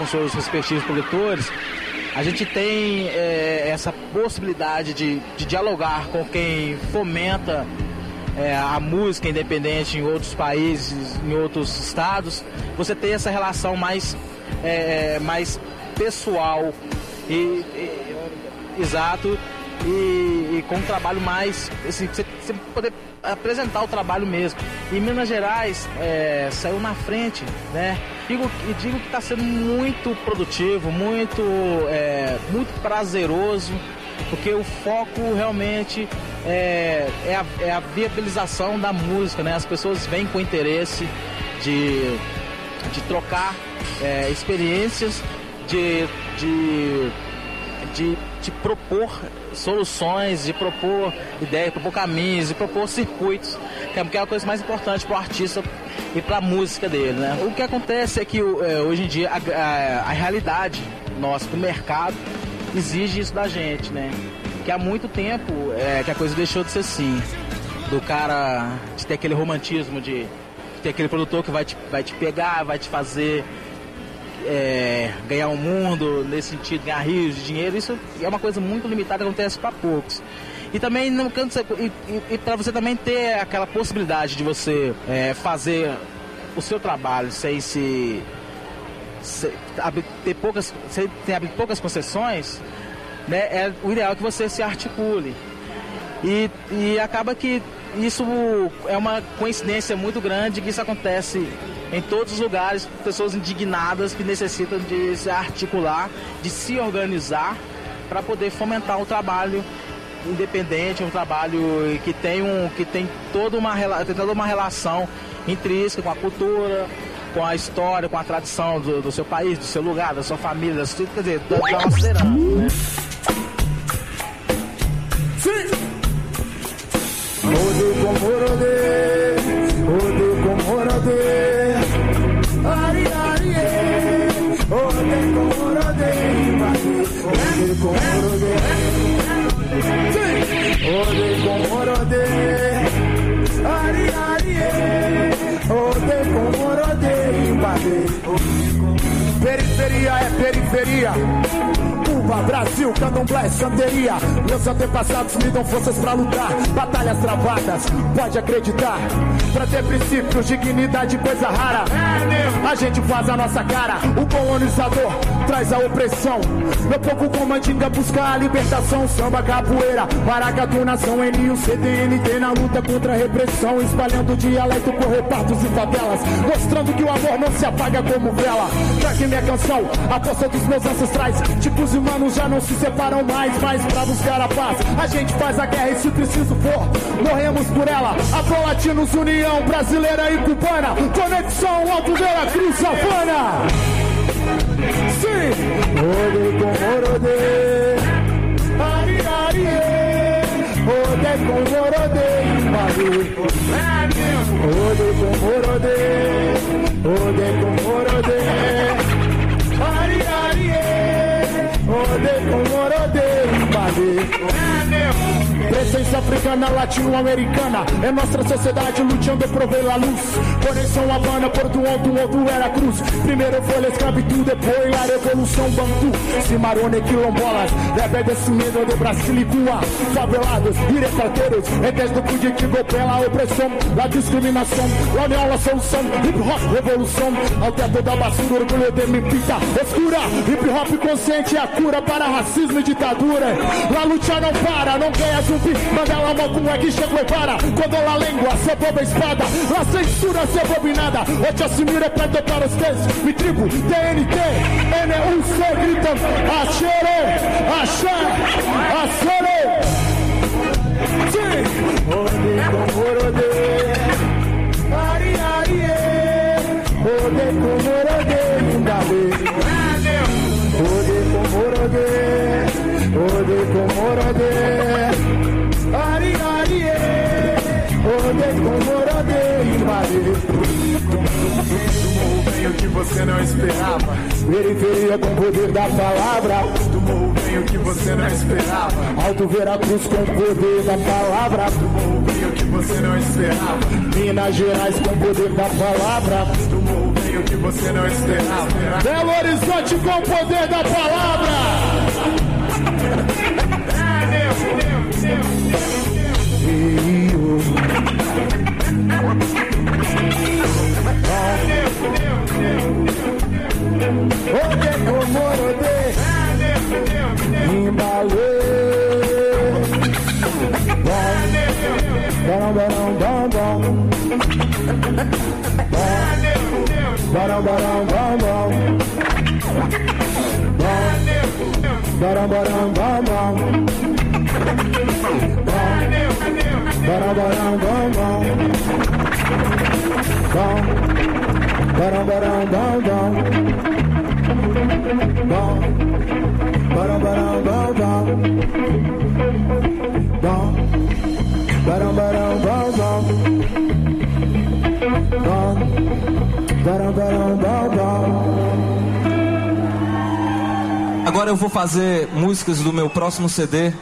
Com seus respectivos produtores, a gente tem é, essa possibilidade de, de, dialogar com quem fomenta é, a música independente em outros países, em outros estados. Você tem essa relação mais, é, mais pessoal e, e exato e, e, com um trabalho mais assim, você, você poder apresentar o trabalho mesmo. E Minas Gerais é, saiu na frente, né? Digo, e digo que está sendo muito produtivo, muito, é, muito prazeroso, porque o foco realmente é, é, a, é a viabilização da música, né? As pessoas vêm com interesse de, de trocar é, experiências, de, de, de, de propor soluções, de propor ideias, propor caminhos, de propor circuitos, que é a coisa mais importante para o artista e para a música dele. Né? O que acontece é que é, hoje em dia a, a, a realidade nossa do mercado exige isso da gente, né? Que há muito tempo é, que a coisa deixou de ser assim. Do cara de ter aquele romantismo de, de ter aquele produtor que vai te, vai te pegar, vai te fazer é, ganhar o um mundo, nesse sentido, ganhar rios de dinheiro, isso é uma coisa muito limitada, acontece para poucos. E também não e, e, e para você também ter aquela possibilidade de você é, fazer o seu trabalho sem se, se ter poucas, sem ter poucas concessões, né, é o ideal é que você se articule. E, e acaba que isso é uma coincidência muito grande que isso acontece em todos os lugares, pessoas indignadas que necessitam de se articular, de se organizar para poder fomentar o trabalho independente, um trabalho que tem, um, que tem, toda, uma, tem toda uma relação intrínseca com a cultura, com a história, com a tradição do, do seu país, do seu lugar, da sua família, da sua, quer dizer, da, da nossa herança. Né? Ari komorode Ode komorode Ari Ari Ode komorode Periferia é periferia Cuba, Brasil, candomblé, santeria. Meus antepassados me dão forças pra lutar. Batalhas travadas, pode acreditar. Pra ter princípios, dignidade, coisa rara. A gente faz a nossa cara. O colonizador traz a opressão. Meu povo com mandinga busca a libertação. Samba, capoeira, maracatu, nação, NU, CDNT na luta contra a repressão. Espalhando dialeto por repartos e favelas. Mostrando que o amor não se apaga como vela. Pra que minha canção, a força dos meus ancestrais. Tipos humanos já não se separam mais, mas pra buscar a paz, a gente faz a guerra e se preciso for, morremos por ela. Afro-Latinos, União Brasileira e Cubana, conexão Alto Vera Cruz, Savana. Sim, Ode com Orode, Ari Ari, Ode com Orode, Ode com Orode, Ode com Orode. Rodei com morodei, meu. Presença africana, latino-americana. É nossa sociedade lutando por ver a luz. Conexão Havana, Porto Alto, outro era cruz Primeiro foi a escravidão, depois a revolução bantu. Cimarone, quilombolas, rebelde de Brasil e Cuba. Favelados e retalteiros, em do fugitivo pela opressão La discriminação, la união, la solução Hip hop, revolução, ao da basura Orgulho de me pita, escura. Hip hop consciente é a cura para racismo e ditadura. La luta não para, não ganha zumbi Manda la mão aqui chegou e para. Quando la lengua se boba espada. La censura se bobinada Ocho assimile preto para os teus. Mi tribo, TNT, NUC gritam. Achere, axé, acere Sim. Ode com orode Ari, ari, Ode com orode Ode com orode Ode Você não esperava Periferia com poder da palavra Do morro vem o que você não esperava Alto Veracruz com poder da palavra Do morro vem o que você não esperava. Minas Gerais com poder da palavra. Do morro vem o que você não esperava. Belo Horizonte com poder da palavra. Oye como rodé, embalé. Bom, bom, bom, bom. Bom, bom, bom, bom. Bom, bom, bom, bom. Bom, bom. Bom, bom, bom, bom, bom. Bom, bom, bom, bom, bom. Bom, bom, bom, bom, bom. Bom, bom, bom, bom. Agora eu vou fazer músicas do meu próximo CD,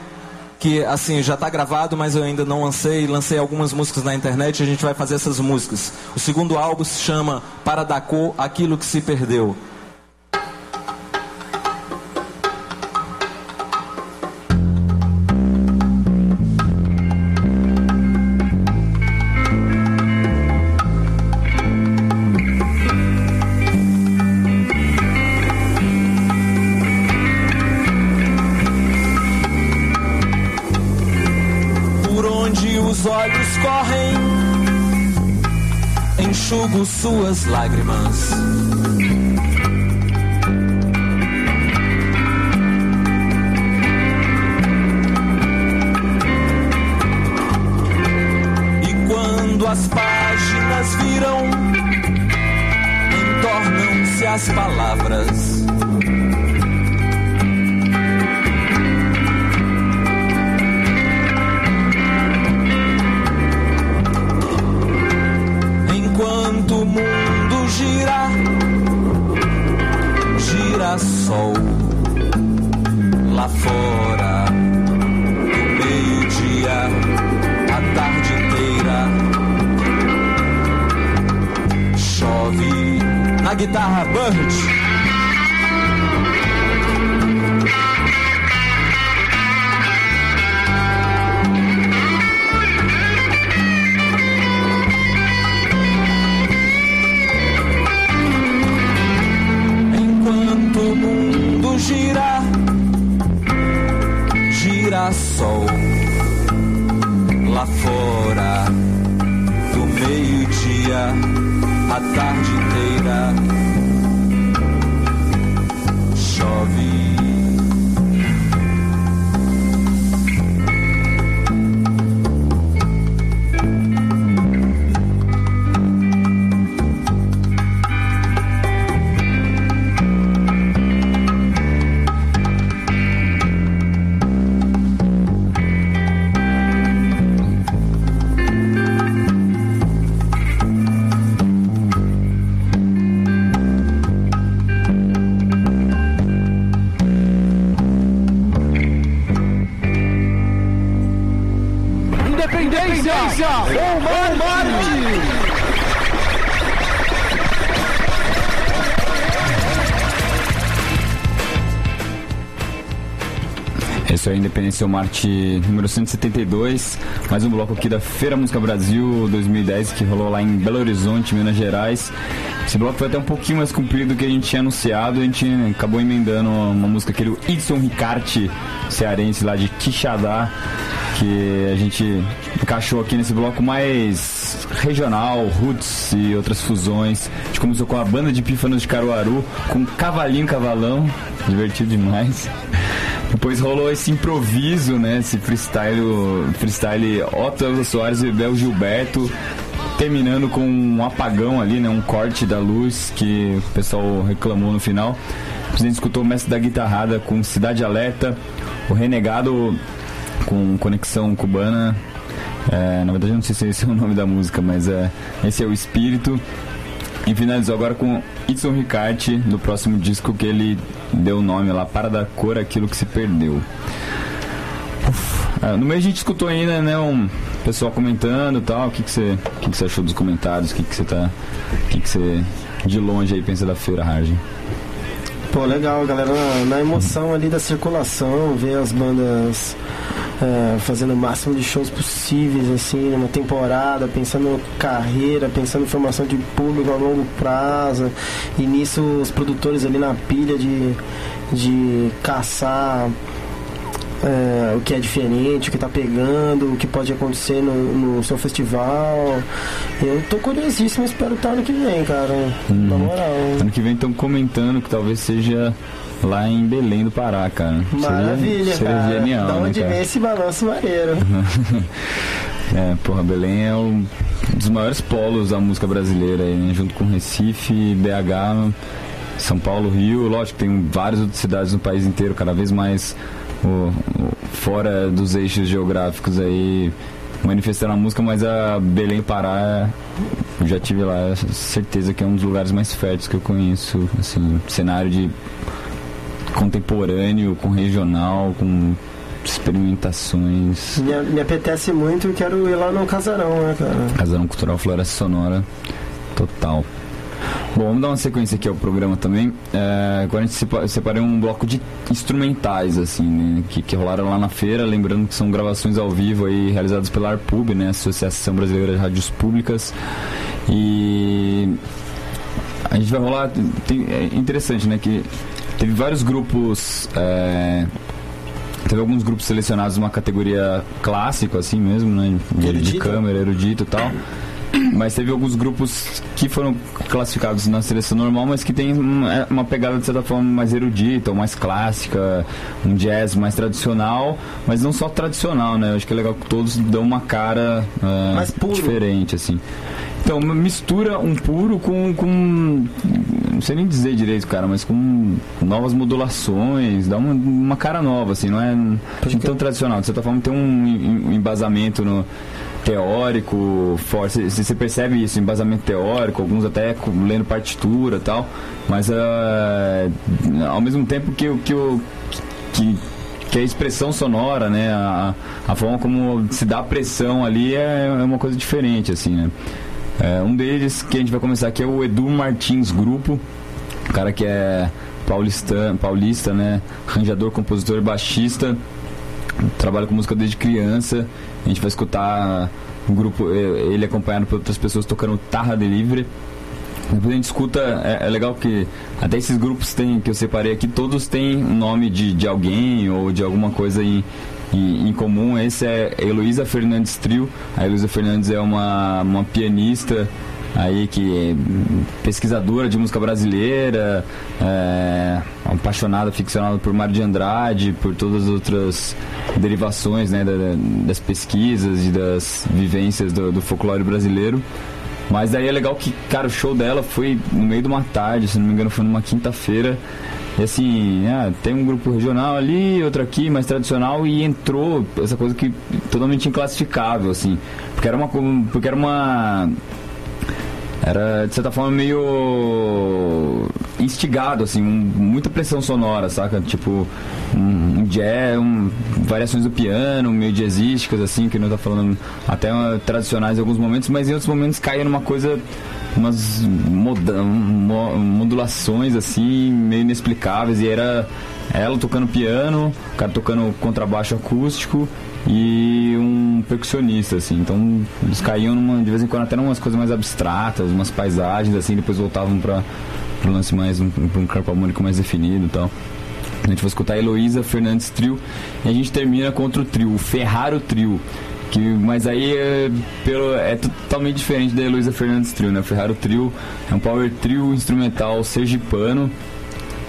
que assim já está gravado, mas eu ainda não lancei. Lancei algumas músicas na internet. A gente vai fazer essas músicas. O segundo álbum se chama Para dar cor aquilo que se perdeu. Suas lágrimas. E quando as páginas viram, entornam-se as palavras. É o Independência Marte número 172, mais um bloco aqui da Feira Música Brasil 2010 que rolou lá em Belo Horizonte, Minas Gerais. Esse bloco foi até um pouquinho mais comprido do que a gente tinha anunciado, a gente acabou emendando uma música aquele Edson Ricarte, cearense lá de Quixadá, que a gente encaixou aqui nesse bloco mais regional, roots e outras fusões. A gente começou com a banda de pífanos de Caruaru, com Cavalinho Cavalão, divertido demais. Depois rolou esse improviso, né? Esse freestyle, freestyle Otto Soares e Bel Gilberto, terminando com um apagão ali, né? Um corte da luz que o pessoal reclamou no final. A gente escutou o mestre da guitarrada com Cidade Alerta, o Renegado com Conexão Cubana. É, na verdade, eu não sei se esse é o nome da música, mas é, esse é o espírito. E finalizou agora com Itson Ricarte, no próximo disco que ele deu nome lá, Para da Cor Aquilo que se Perdeu. É, no meio a gente escutou ainda, né, um pessoal comentando tal. O que, que, você, que, que você achou dos comentários? O que, que você tá. O que, você de longe aí pensa da feira, Hard? Pô, legal, galera, na, na emoção ali da circulação, ver as bandas é, fazendo o máximo de shows possíveis, assim, numa temporada, pensando carreira, pensando em formação de público a longo prazo, e nisso os produtores ali na pilha de, de caçar é, o que é diferente, o que tá pegando, o que pode acontecer no, no seu festival. Eu tô curiosíssimo, espero estar ano que vem, cara. Na moral. Ano que vem estão comentando que talvez seja lá em Belém do Pará, cara. Maravilha, seria, seria cara. genial, da né, onde cara? vem esse balanço maneiro. É, porra, Belém é um dos maiores polos da música brasileira, aí, né? junto com Recife, BH, São Paulo, Rio. Lógico, tem várias outras cidades no país inteiro, cada vez mais o- o- fora dos eixos geográficos aí, manifestando a música, mas a Belém Pará, eu já tive lá, certeza que é um dos lugares mais férteis que eu conheço, assim, cenário de contemporâneo, com regional, com experimentações. Me, me apetece muito e quero ir lá no casarão, né, cara? Casarão Cultural Floresta Sonora, total. Bom, vamos dar uma sequência aqui ao programa também. É, agora a gente separei um bloco de instrumentais, assim, né, que, que rolaram lá na feira, lembrando que são gravações ao vivo aí realizadas pela ARPUB, né, Associação Brasileira de Rádios Públicas. E a gente vai rolar. Tem, é interessante, né? Que teve vários grupos. é, teve alguns grupos selecionados numa categoria clássico, assim mesmo, né? De, de Erudito. câmera, erudito e tal. Mas teve alguns grupos que foram classificados na seleção normal, mas que tem uma, uma pegada de certa forma mais erudita, ou mais clássica, um jazz mais tradicional, mas não só tradicional, né? Eu acho que é legal que todos dão uma cara é, diferente, assim. Então, mistura um puro com, com. Não sei nem dizer direito, cara, mas com novas modulações, dá uma, uma cara nova, assim, não é não tão tradicional. De certa forma, tem um, embasamento no teórico forte. Você percebe isso, embasamento teórico, alguns até lendo partitura e tal, mas ah, ao mesmo tempo que, o- que, que, que a expressão sonora, né, a, a forma como se dá pressão ali é, é uma coisa diferente, assim, né. É, um deles que a gente vai começar aqui é o Edu Martins Grupo, um cara que é paulista, paulista né, arranjador, compositor, baixista, trabalha com música desde criança. A gente vai escutar um grupo, eh, ele acompanhado por outras pessoas tocando Tarra Delivery. Depois a gente escuta, é, é legal que até esses grupos tem, que eu separei aqui, todos têm nome de, de alguém ou de alguma coisa em, em, comum. Esse é Heloísa Fernandes Trio. A Heloísa Fernandes é uma, uma pianista aí que é pesquisadora de música brasileira, é, apaixonada, ficcionada por Mário de Andrade, por todas as outras derivações né, da- das pesquisas e das vivências do, do folclore brasileiro. Mas daí é legal que, cara, o show dela foi no meio de uma tarde, se não me engano, foi numa quinta-feira. E assim, ah, tem um grupo regional ali, outro aqui, mais tradicional, e entrou essa coisa que totalmente inclassificável, assim. Porque era uma. Porque era uma. Era, de certa forma, meio instigado, assim, um- muita pressão sonora, saca? Tipo, um, um jazz, um- variações do piano, meio jazzísticas, assim, que não tá falando até uh, tradicionais em alguns momentos, mas em outros momentos caía numa coisa, umas moda- mo- modulações, assim, meio inexplicáveis, e era ela tocando piano, o cara tocando contrabaixo acústico e um percussionista, assim. Então eles caíam numa, de vez em quando até umas coisas mais abstratas, umas paisagens, assim, depois voltavam para um lance mais, um, um campo harmônico mais definido tal. A gente vai escutar a Heloísa Fernandes Trio e a gente termina contra o trio, o Ferraro Trio. Que, mas aí é, pelo, é totalmente diferente da Heloísa Fernandes Trio, né? O Ferraro Trio é um power trio instrumental sergipano,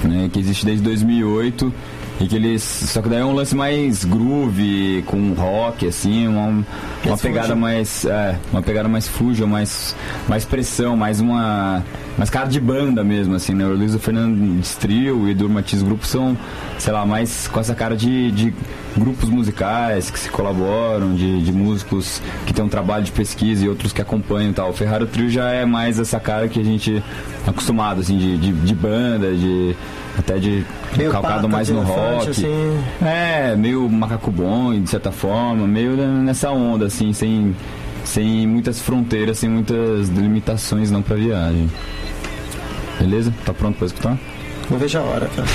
né, que existe desde 2008 e que eles só que daí é um lance mais groove com rock assim uma, uma pegada mais é, uma pegada mais fusion mais mais pressão mais uma mais cara de banda mesmo assim né o Luiz Fernandes Trio e Edu Matiz Grupo são sei lá mais com essa cara de, de grupos musicais que se colaboram de, de músicos que tem um trabalho de pesquisa e outros que acompanham e tal o Ferrari Trio já é mais essa cara que a gente é acostumado assim de, de, de banda de até de Meio calcado mais no rock. assim. É, meio macaco bom, de certa forma, meio nessa onda, assim, sem, sem muitas fronteiras, sem muitas limitações não pra viagem. Beleza? Tá pronto pra escutar? Não vejo a hora, cara.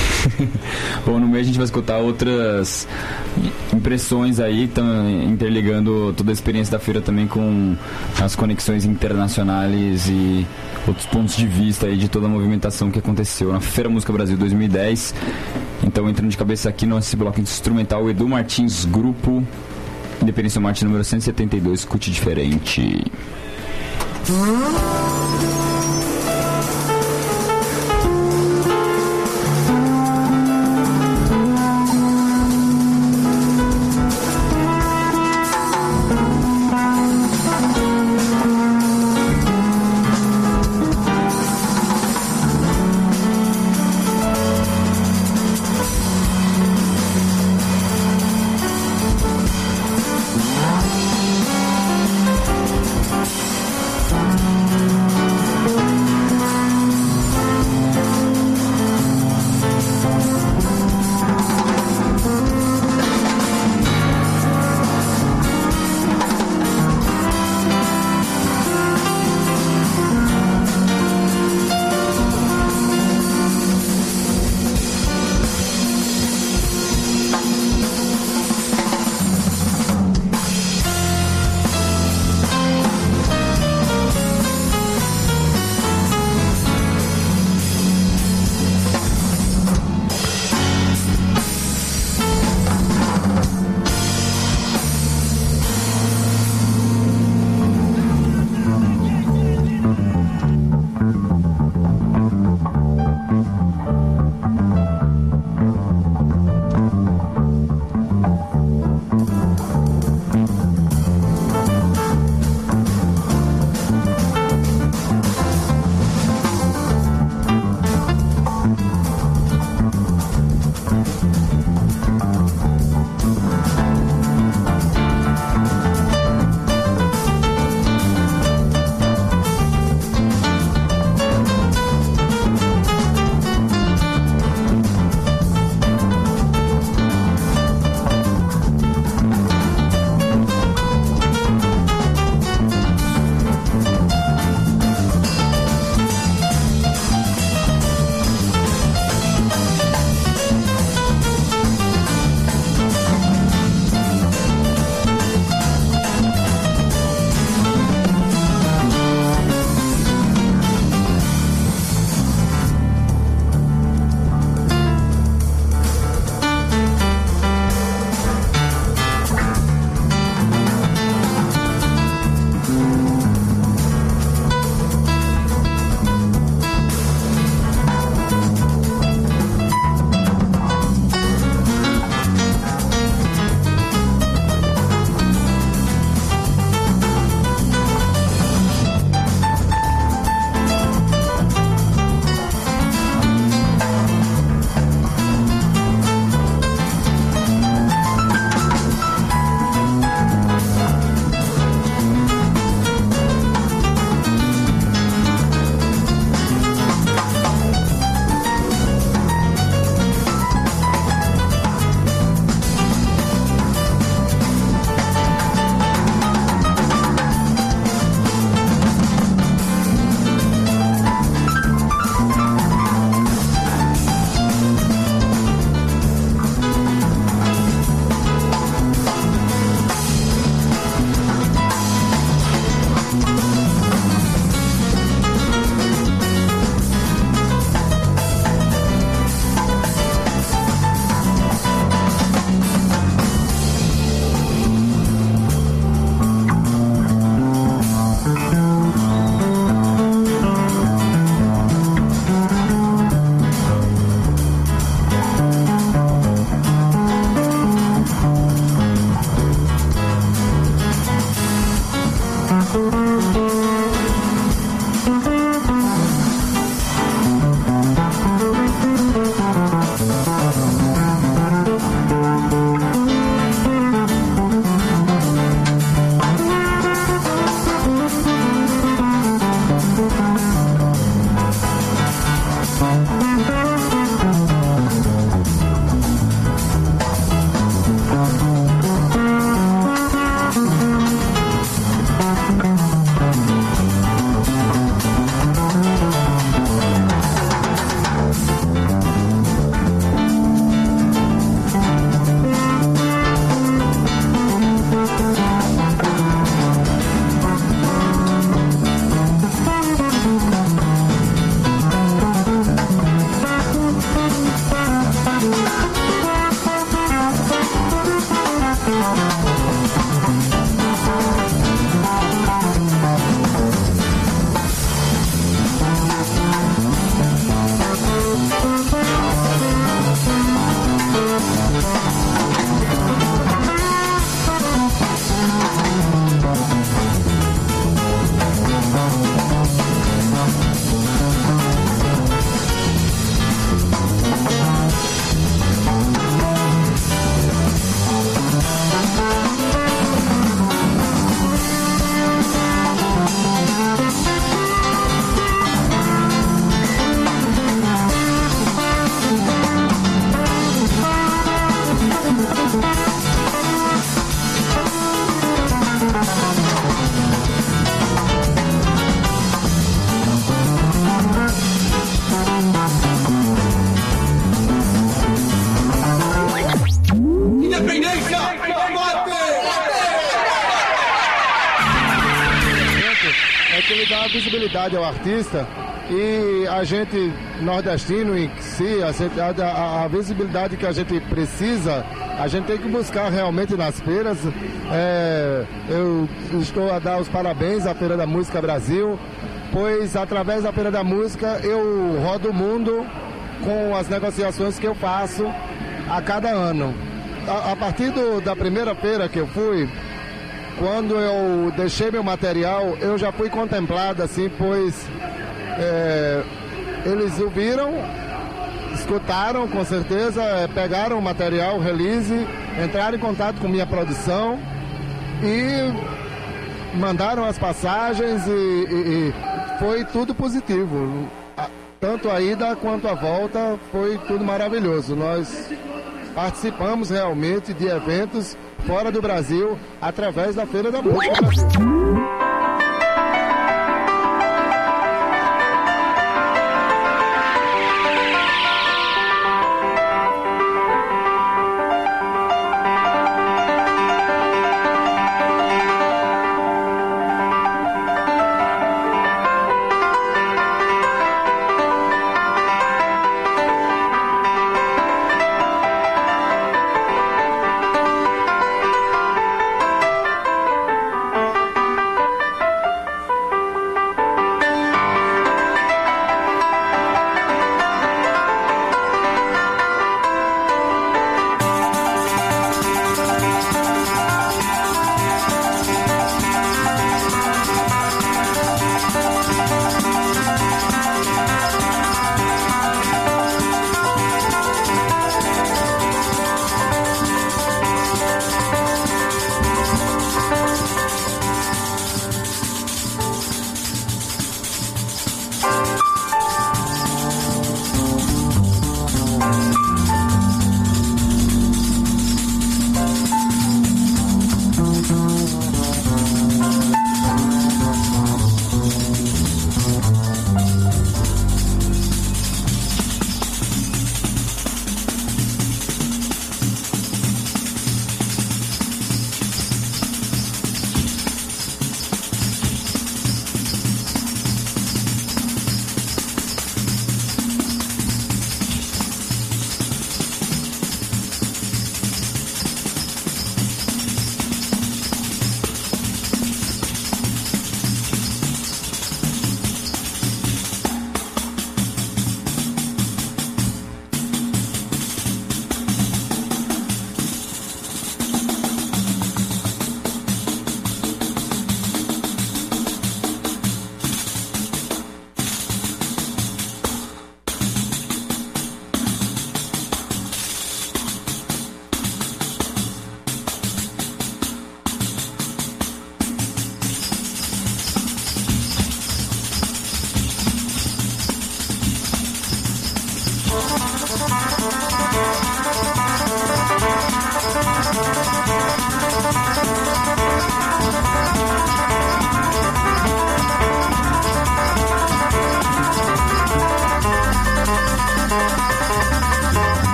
Bom, no meio a gente vai escutar outras impressões aí, estão interligando toda a experiência da feira também com as conexões internacionais e outros pontos de vista aí de toda a movimentação que aconteceu na Feira Música Brasil 2010. Então, entrando de cabeça aqui no nosso bloco instrumental, Edu Martins, Grupo Independência Marte número 172, escute diferente. Música artista e a gente, nordestino em si, a, a, a, visibilidade que a gente precisa, a gente tem que buscar realmente nas feiras. É, eu estou a dar os parabéns à Feira da Música Brasil, pois através da Feira da Música eu rodo o mundo com as negociações que eu faço a cada ano. A, a partir do, da primeira feira que eu fui, quando eu deixei meu material, eu já fui contemplado assim, pois é, eles ouviram, escutaram com certeza, é, pegaram o material, release, entraram em contato com minha produção e mandaram as passagens e, e, e foi tudo positivo. Tanto a ida quanto a volta foi tudo maravilhoso. Nós participamos realmente de eventos fora do Brasil através da Feira da Música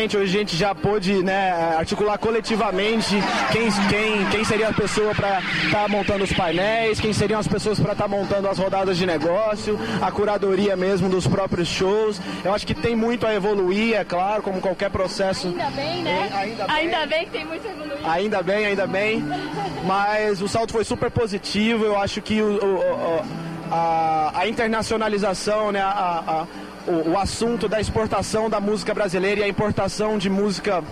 Exatamente, hoje a gente já pôde né, articular coletivamente quem, quem, quem seria a pessoa para estar montando os painéis, quem seriam as pessoas para estar montando as rodadas de negócio, a curadoria mesmo dos próprios shows. Eu acho que tem muito a evoluir, é claro, como qualquer processo. Ainda bem, né? É, ainda bem. Ainda bem que tem muito a evoluir. Ainda bem, ainda bem. Mas o salto foi super positivo. Eu acho que o, o- o- a, a internacionalização, né, a- o, o assunto da exportação da música brasileira e a importação de música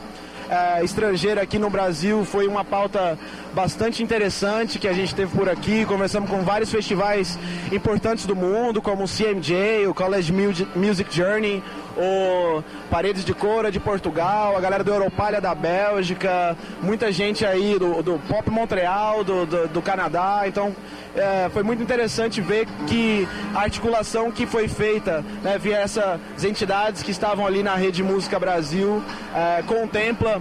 eh, estrangeira aqui no Brasil foi uma pauta bastante interessante que a gente teve por aqui. Conversamos com vários festivais importantes do mundo, como o CMJ, o College Mu- Music Journey, o Paredes de Coura de Portugal, a galera do Europalha da Bélgica, muita gente aí do, do Pop Montreal, do, do, do Canadá. Então é, foi muito interessante ver que a articulação que foi feita né, via essas entidades que estavam ali na Rede Música Brasil é, contempla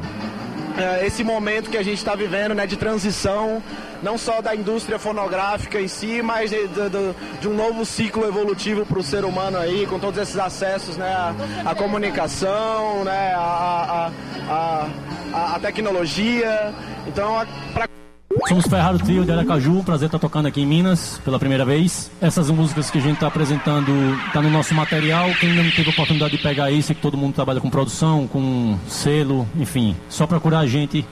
é, esse momento que a gente está vivendo né, de transição, não só da indústria fonográfica em si, mas de, de- de- um novo ciclo evolutivo para o ser humano aí, com todos esses acessos né, à, à comunicação, né, à, à- à- à- à tecnologia. Então, para Somos Ferraro Trio de Aracaju, prazer estar tocando aqui em Minas pela primeira vez. Essas músicas que a gente está apresentando tá no nosso material. Quem ainda não teve a oportunidade de pegar isso, é que todo mundo trabalha com produção, com selo, enfim. Só procurar a gente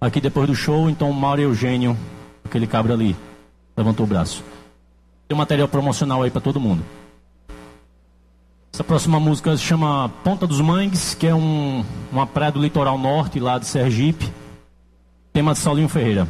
aqui depois do show. Então, Mauro Eugênio, aquele cabra ali, levantou o braço. Tem material promocional aí para todo mundo. Essa próxima música se chama Ponta dos Mangues, que é um, uma praia do litoral norte, lá de Sergipe. Tema de Saulinho Ferreira.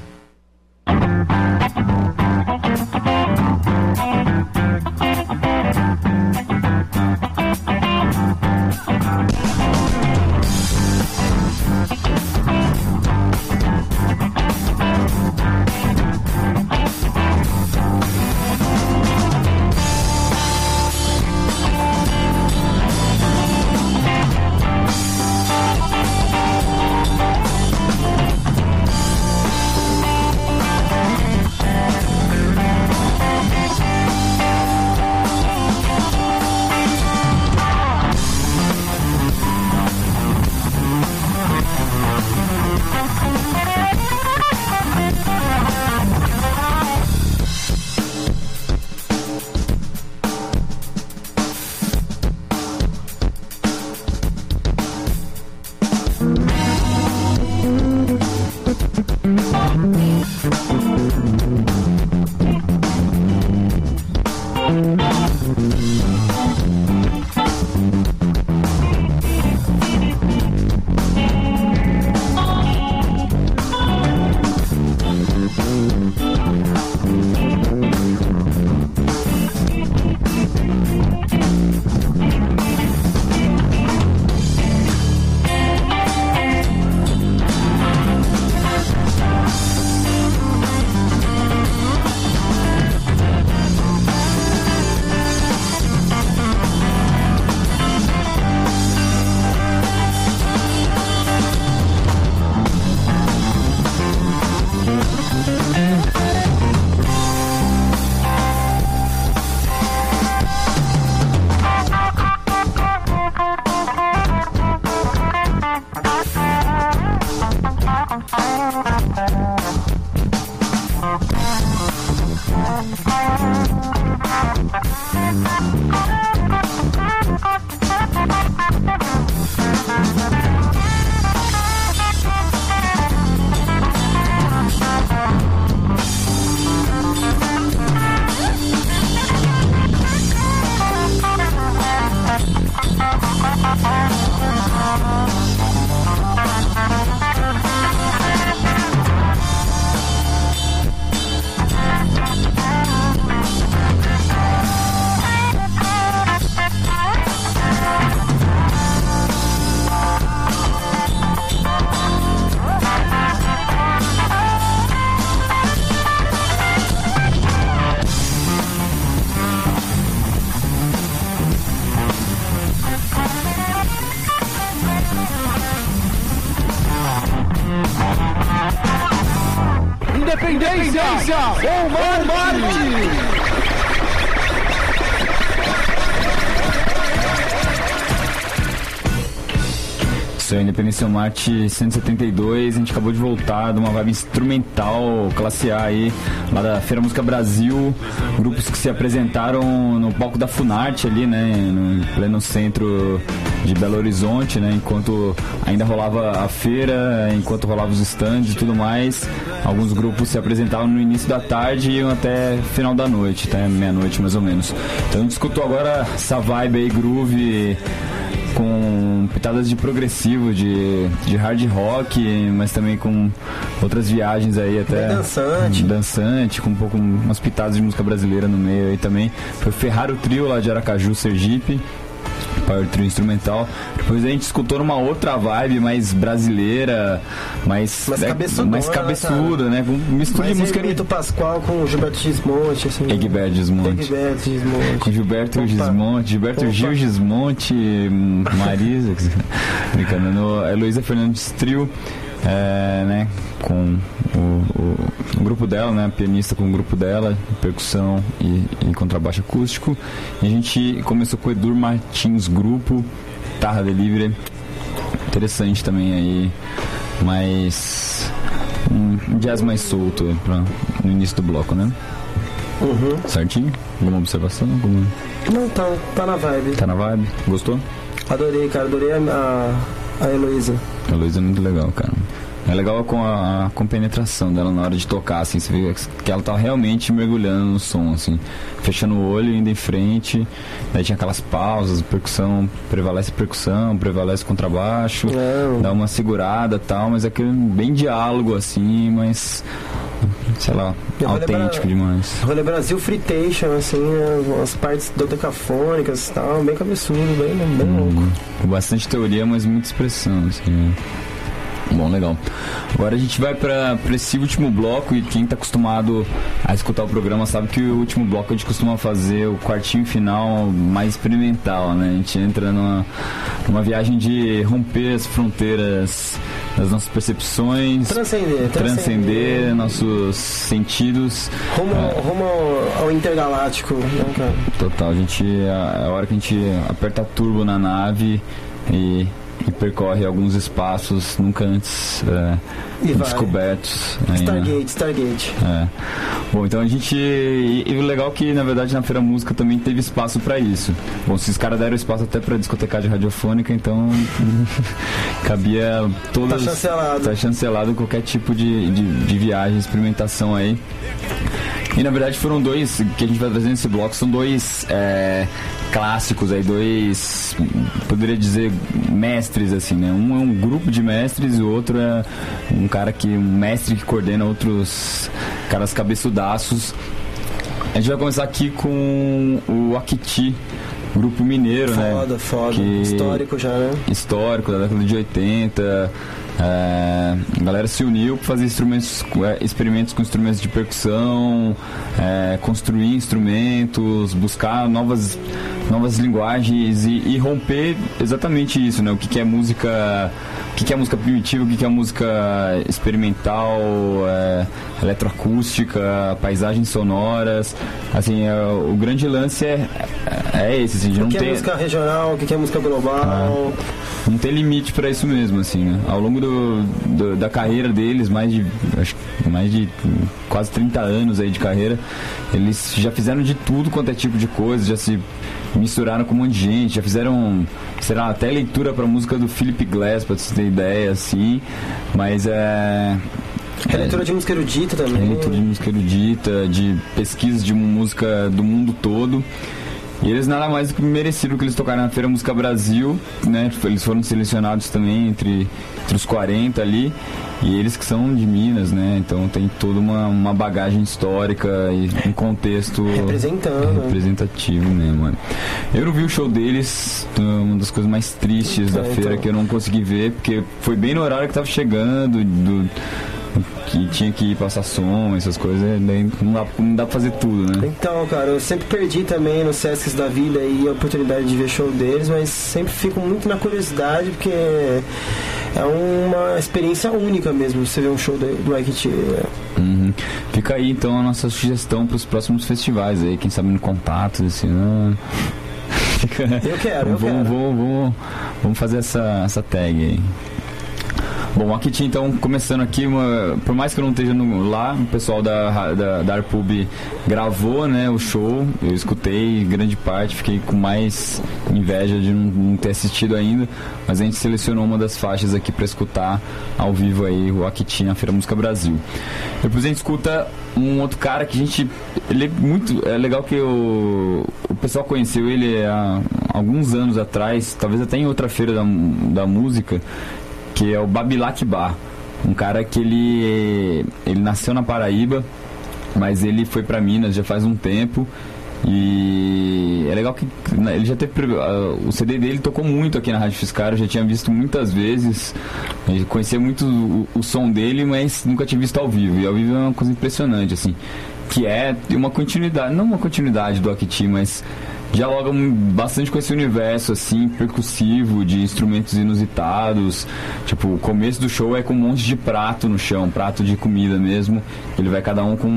Independência Marte 172, a gente acabou de voltar de uma vibe instrumental, classe A aí, lá da Feira Música Brasil, grupos que se apresentaram no palco da Funarte ali, né, no pleno centro de Belo Horizonte, né, enquanto ainda rolava a feira, enquanto rolava os stands e tudo mais, alguns grupos se apresentavam no início da tarde e iam até final da noite, até meia-noite mais ou menos. Então a gente escutou agora essa vibe aí, groove, com pitadas de progressivo, de, de hard rock, mas também com outras viagens aí até. Bem dançante. Dançante, com um pouco umas pitadas de música brasileira no meio aí também. Foi o Ferraro Trio lá de Aracaju, Sergipe. Power Trio instrumental. Depois a gente escutou numa outra vibe mais brasileira, mais, Mais é, cabeçudona, mais né, cabeçuda, né? Com mistura de música. Hermeto Pascoal com o Gilberto Gismonte, assim. Egberto Gismonte. Egberto Gismonte. Com Gilberto Opa. Gismonte, Gilberto Opa. Gil Gismonte, Marisa, brincando, no Heloísa Fernandes Trio, é, né, com o, o- o grupo dela, né, pianista com o grupo dela, percussão e, e contrabaixo acústico. E a gente começou com o Edur Martins Grupo, Tarra Delivery, interessante também aí, mas um jazz mais solto pra, no início do bloco, né? Uhum. Certinho? Alguma observação? Alguma... Não, tá, tá na vibe. Tá na vibe? Gostou? Adorei, cara. Adorei a, a, a Heloísa. A Luísa é muito legal, cara. É legal com a, a compenetração dela na hora de tocar, assim, você vê que ela tá realmente mergulhando no som, assim, fechando o olho, indo em frente, daí tinha aquelas pausas, percussão, prevalece percussão, prevalece contrabaixo, dá uma segurada e tal, mas é aquele bem diálogo, assim, mas, sei lá, Eu autêntico lembrar- demais. Rolê Brasil Fritation, assim, né, as partes dodecafônicas e tal, bem cabeçudo, bem, bem louco. Hum, com bastante teoria, mas muita expressão, assim. Bom, legal. Agora a gente vai para esse último bloco e quem está acostumado a escutar o programa sabe que o último bloco a gente costuma fazer o quartinho final mais experimental, né? A gente entra numa, numa viagem de romper as fronteiras das nossas percepções, Transcender, transcender nossos sentidos. Rumo, É, rumo ao, ao intergaláctico, né? Total, a gente é a hora que a gente aperta turbo na nave e, e percorre alguns espaços nunca antes é, descobertos. aí, né? Stargate, Stargate. É. Bom, então a gente. E, e o legal é que, na verdade, na Feira Música também teve espaço pra isso. Bom, se os caras deram espaço até pra discotecagem radiofônica, então. cabia todas. Tá chancelado. Tá chancelado qualquer tipo de, de, de viagem, experimentação aí. E na verdade foram dois que a gente vai trazer nesse bloco, são dois é, clássicos aí, dois, poderia dizer, mestres assim, né? Um é um grupo de mestres e o outro é um cara que, um mestre que coordena outros caras cabeçudaços. A gente vai começar aqui com o Akiti, grupo mineiro, né? Foda, foda. Que- Histórico já, né? histórico da década de 80. É, a galera se uniu para fazer instrumentos, é, experimentos com instrumentos de percussão, é, construir instrumentos, buscar novas, novas linguagens e, e romper exatamente isso, né? O que, que é música, que, que é música primitiva, o que, que é música experimental, é, eletroacústica, paisagens sonoras. Assim, é, o grande lance é, é esse, assim, O que é música regional, o que é música global. não tem limite para isso mesmo, assim, né? Ao longo do, do- da carreira deles, mais de, acho que mais de quase 30 anos aí de carreira, eles já fizeram de tudo quanto é tipo de coisa, já se misturaram com um monte de gente, já fizeram, sei lá, até leitura pra música do Philip Glass, pra você ter ideia, assim, mas é... É leitura de música erudita também. É leitura de música erudita, de pesquisas de música do mundo todo. E eles nada mais do que mereciam que eles tocaram na Feira Música Brasil, né? Eles foram selecionados também entre, entre os 40 ali. E eles que são de Minas, né? Então tem toda uma, uma bagagem histórica e um contexto Representando, né? representativo mesmo. mano. Eu não vi o show deles, uma das coisas mais tristes da É, feira então. que eu não consegui ver, porque foi bem no horário que tava chegando, do, que tinha que passar som, essas coisas, daí não dá, não dá pra fazer tudo, né? Então, cara, eu sempre perdi também nos Sescs da vida aí a oportunidade de ver show deles, mas sempre fico muito na curiosidade porque é uma experiência única mesmo você ver um show do, do Aikiti. Uhum. Fica aí então a nossa sugestão para os próximos festivais aí, quem sabe no contato, assim, né? Fica- Eu quero, eu vamos, quero. Vamos, vamos, vamos fazer essa, essa tag aí. Bom, aqui tinha então começando aqui, uma, por mais que eu não esteja no, lá, o pessoal da, da, da Arpub gravou né, o show, eu escutei grande parte, fiquei com mais inveja de não, não ter assistido ainda, mas a gente selecionou uma das faixas aqui para escutar ao vivo aí, o Akitin na Feira Música Brasil. Depois a gente escuta um outro cara que a gente. Ele é muito. É legal que o, o pessoal conheceu ele há alguns anos atrás, talvez até em outra feira da, da música, que é o Babilac Bar. Um cara que ele, ele nasceu na Paraíba, mas ele foi para Minas já faz um tempo. E é legal que né, ele já teve. O CD dele tocou muito aqui na Rádio Fiscal, eu já tinha visto muitas vezes. Conhecia muito o, o, som dele, mas nunca tinha visto ao vivo. E ao vivo é uma coisa impressionante, assim. Que é uma continuidade, não uma continuidade do Akiti, mas dialoga bastante com esse universo, assim, percussivo, de instrumentos inusitados. Tipo, o começo do show é com um monte de prato no chão, prato de comida mesmo. Ele vai cada um com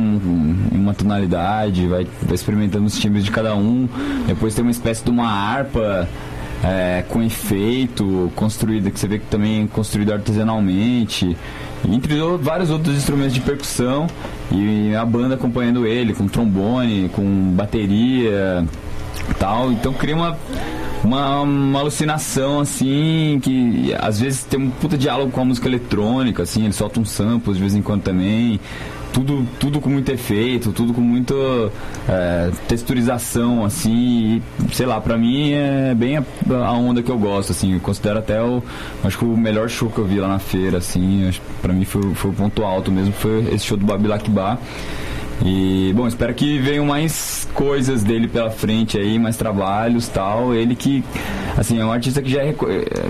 uma tonalidade, vai, vai experimentando os timbres de cada um. Depois tem uma espécie de uma harpa. É, com efeito, construída, que você vê que também é construído artesanalmente, entre vários outros instrumentos de percussão, e a banda acompanhando ele, com trombone, com bateria, tal. Então cria uma, uma, uma, alucinação, assim, que às vezes tem um puta diálogo com a música eletrônica, assim, ele solta uns samples de vez em quando também. Tudo, tudo com muito efeito, tudo com muita é, texturização, assim, e, sei lá, pra mim é bem a, a, onda que eu gosto, assim, eu considero até o, acho que o melhor show que eu vi lá na feira, assim, acho, pra mim foi, foi o ponto alto mesmo, foi esse show do Babilac Bar. E, bom, espero que venham mais coisas dele pela frente aí, mais trabalhos tal. Ele que, assim, é um artista que já é,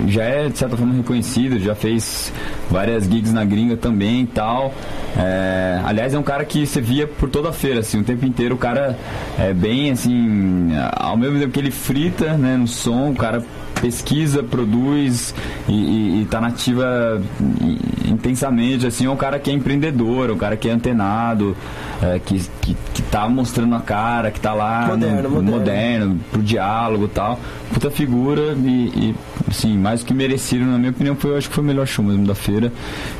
já é de certa forma reconhecido, já fez várias gigs na gringa também e tal. É, aliás, é um cara que você via por toda a feira, assim, o tempo inteiro. O cara é bem, assim, ao mesmo tempo que ele frita, né, no som, o cara pesquisa, produz e, e, e tá nativa intensamente, assim, é um cara que é empreendedor, um cara que é antenado, é, que, que, que tá mostrando a cara, que tá lá moderno, no, moderno. moderno pro diálogo e tal. Puta figura e, e, assim, mais do que merecido, na minha opinião, foi, eu acho que foi o melhor show mesmo da feira.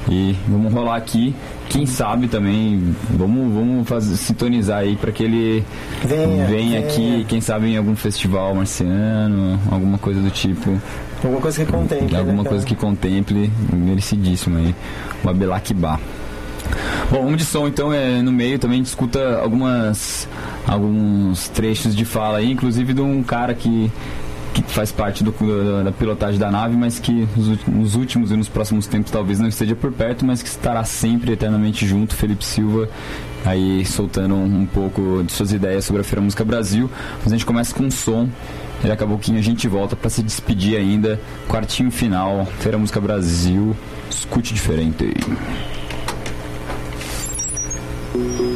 E vamos rolar aqui. Quem sabe também, vamos, vamos fazer, sintonizar aí para que ele venha, venha aqui, quem sabe em algum festival marciano, alguma coisa do tipo. Alguma coisa que contemple. Alguma né, coisa que contemple, merecidíssimo aí. O Abelak Bar. Bom, um de som então é no meio também discuta algumas alguns trechos de fala aí, inclusive de um cara que que faz parte do, da, pilotagem da nave, mas que nos, últimos e nos próximos tempos talvez não esteja por perto, mas que estará sempre eternamente junto, Felipe Silva, aí soltando um, pouco de suas ideias sobre a Feira Música Brasil. Mas a gente começa com um som, e daqui a pouquinho a gente volta para se despedir ainda, quartinho final, Feira Música Brasil, escute diferente. para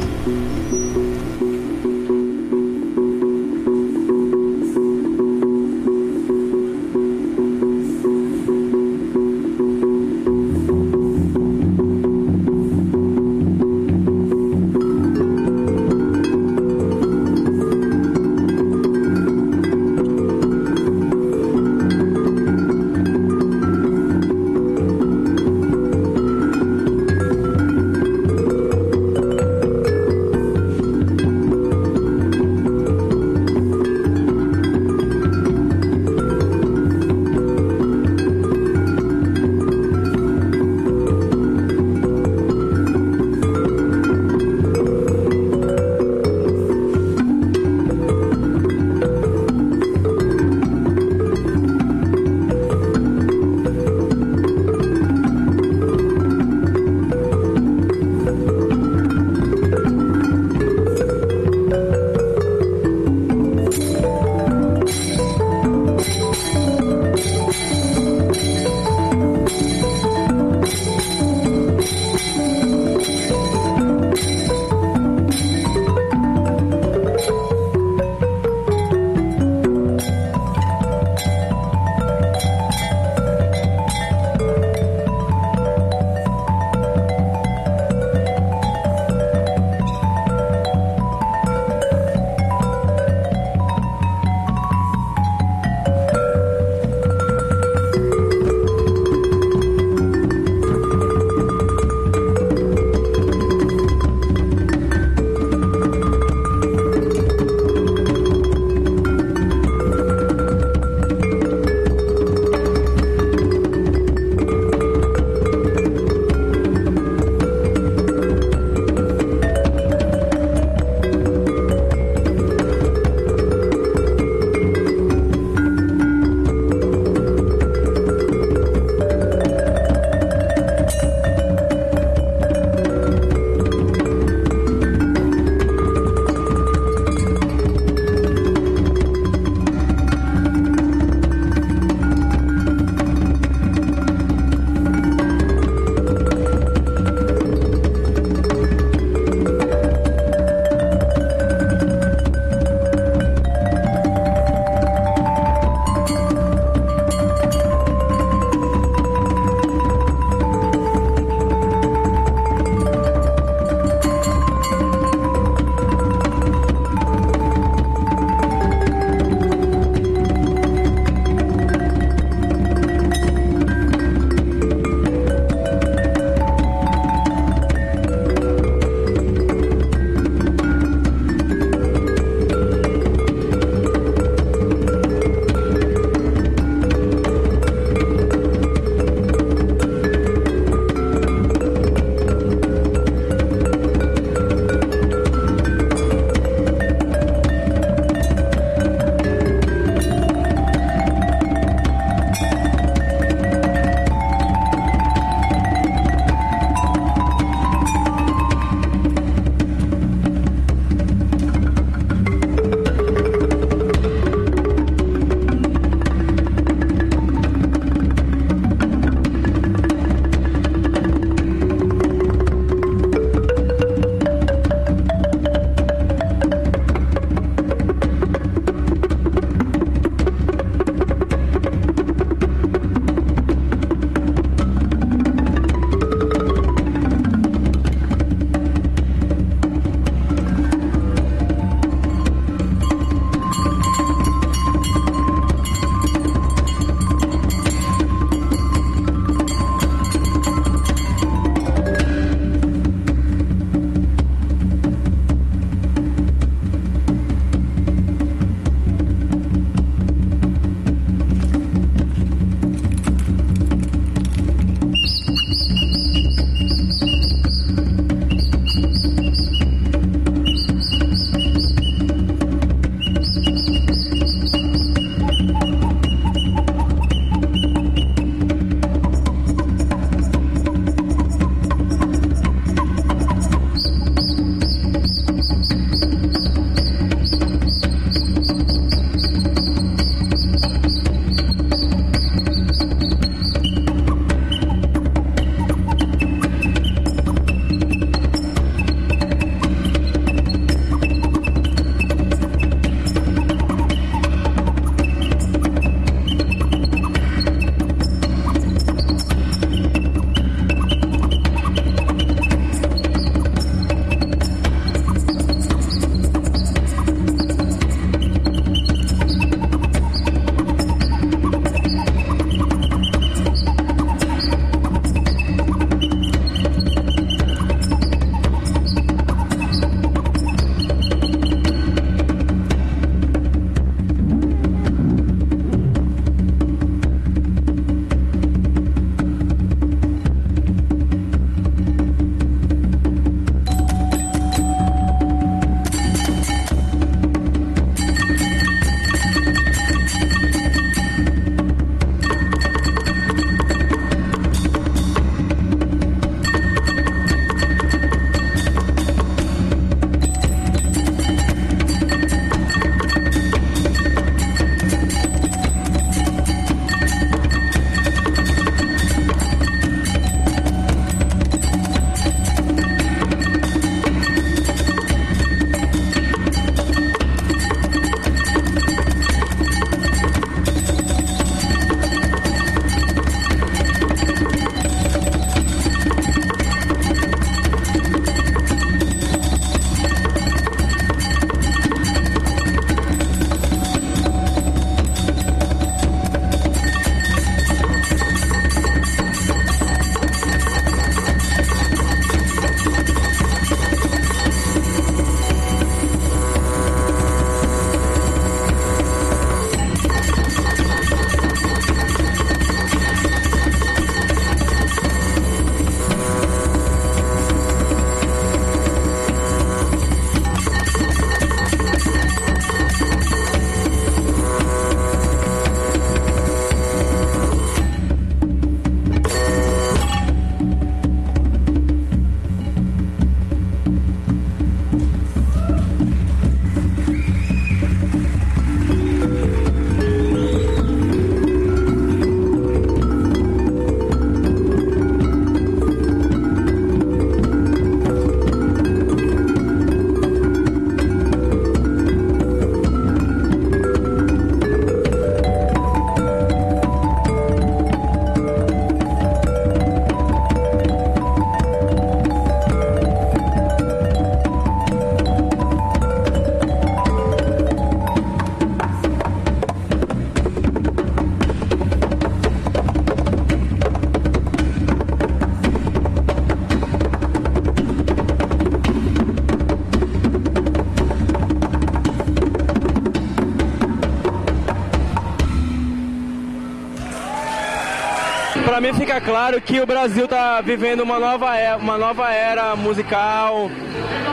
fica claro que o Brasil está vivendo uma nova era, uma nova era musical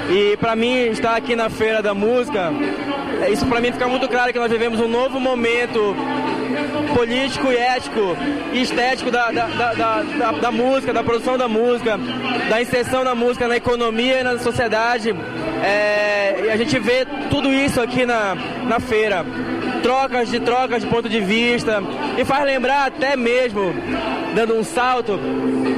e para mim estar aqui na feira da música, é, isso para mim fica muito claro que nós vivemos um novo momento político e ético e estético da, da, da, da, da música, da produção da música, da inserção da música na economia e na sociedade. É, e a gente vê tudo isso aqui na, na feira. Trocas de trocas de ponto de vista. E faz lembrar até mesmo, dando um salto,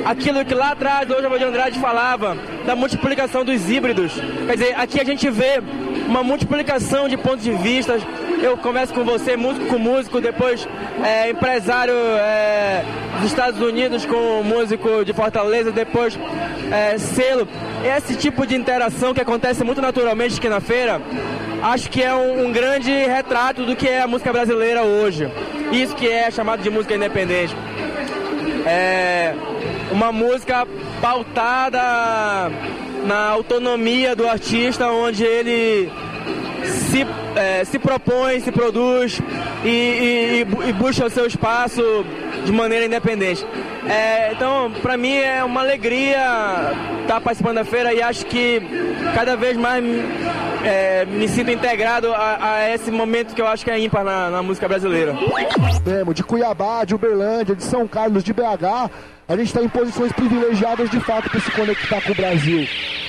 aquilo que lá atrás hoje o de Andrade falava, da multiplicação dos híbridos. Quer dizer, aqui a gente vê uma multiplicação de pontos de vista. Eu converso com você, músico com músico, depois é, empresário é, dos Estados Unidos com músico de Fortaleza, depois é, selo. Esse tipo de interação que acontece muito naturalmente aqui na feira, acho que é um, um grande retrato do que é a música brasileira hoje. Isso que é chamado de música independente. É uma música pautada na autonomia do artista, onde ele se, é, se propõe, se produz e, e, e, busca o seu espaço de maneira independente. É, então, para mim é uma alegria estar tá participando da feira e acho que cada vez mais é, me sinto integrado a, a, esse momento que eu acho que é ímpar na, na música brasileira. Temo de Cuiabá, de Uberlândia, de São Carlos, de BH, a gente está em posições privilegiadas de fato para se conectar com o Brasil.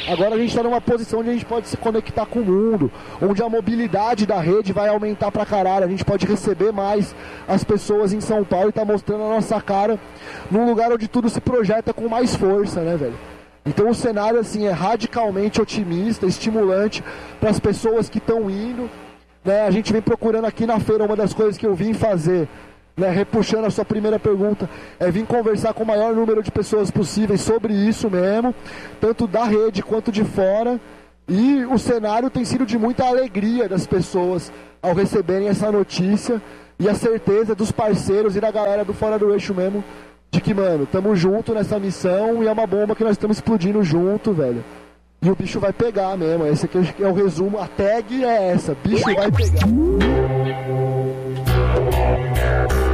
Agora a gente está numa posição onde a gente pode se conectar com o mundo, onde a mobilidade da rede vai aumentar pra caralho. A gente pode receber mais as pessoas em São Paulo e tá mostrando a nossa cara num lugar onde tudo se projeta com mais força, né, velho? Então o cenário assim é radicalmente otimista, estimulante para as pessoas que estão indo. Né? A gente vem procurando aqui na feira uma das coisas que eu vim fazer, né? repuxando a sua primeira pergunta, é vir conversar com o maior número de pessoas possíveis sobre isso mesmo, tanto da rede quanto de fora. E o cenário tem sido de muita alegria das pessoas ao receberem essa notícia e a certeza dos parceiros e da galera do Fora do Eixo mesmo de que, mano, tamo junto nessa missão e é uma bomba que nós estamos explodindo junto, velho. E o bicho vai pegar mesmo. Esse aqui é o resumo. A tag é essa: bicho vai pegar. Yeah.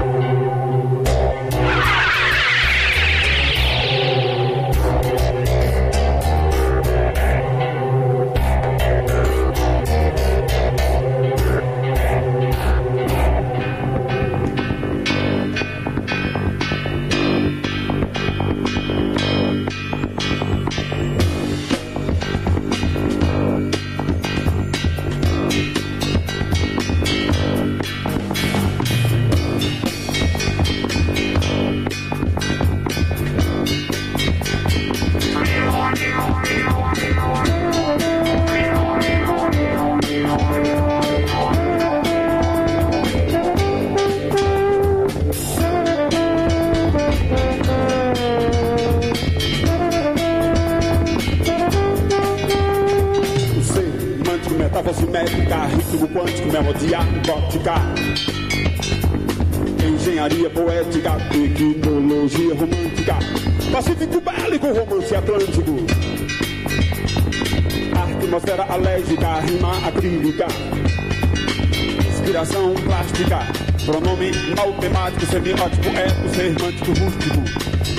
genético, semiótico, é, ser romântico, rústico.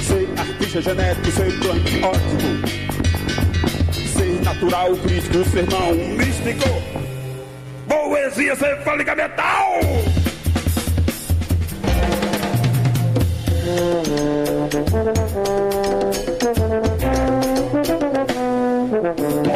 Ser artista genético, ser plante ótimo, Ser natural, crítico, mal místico. Poesia cefálica metal! Thank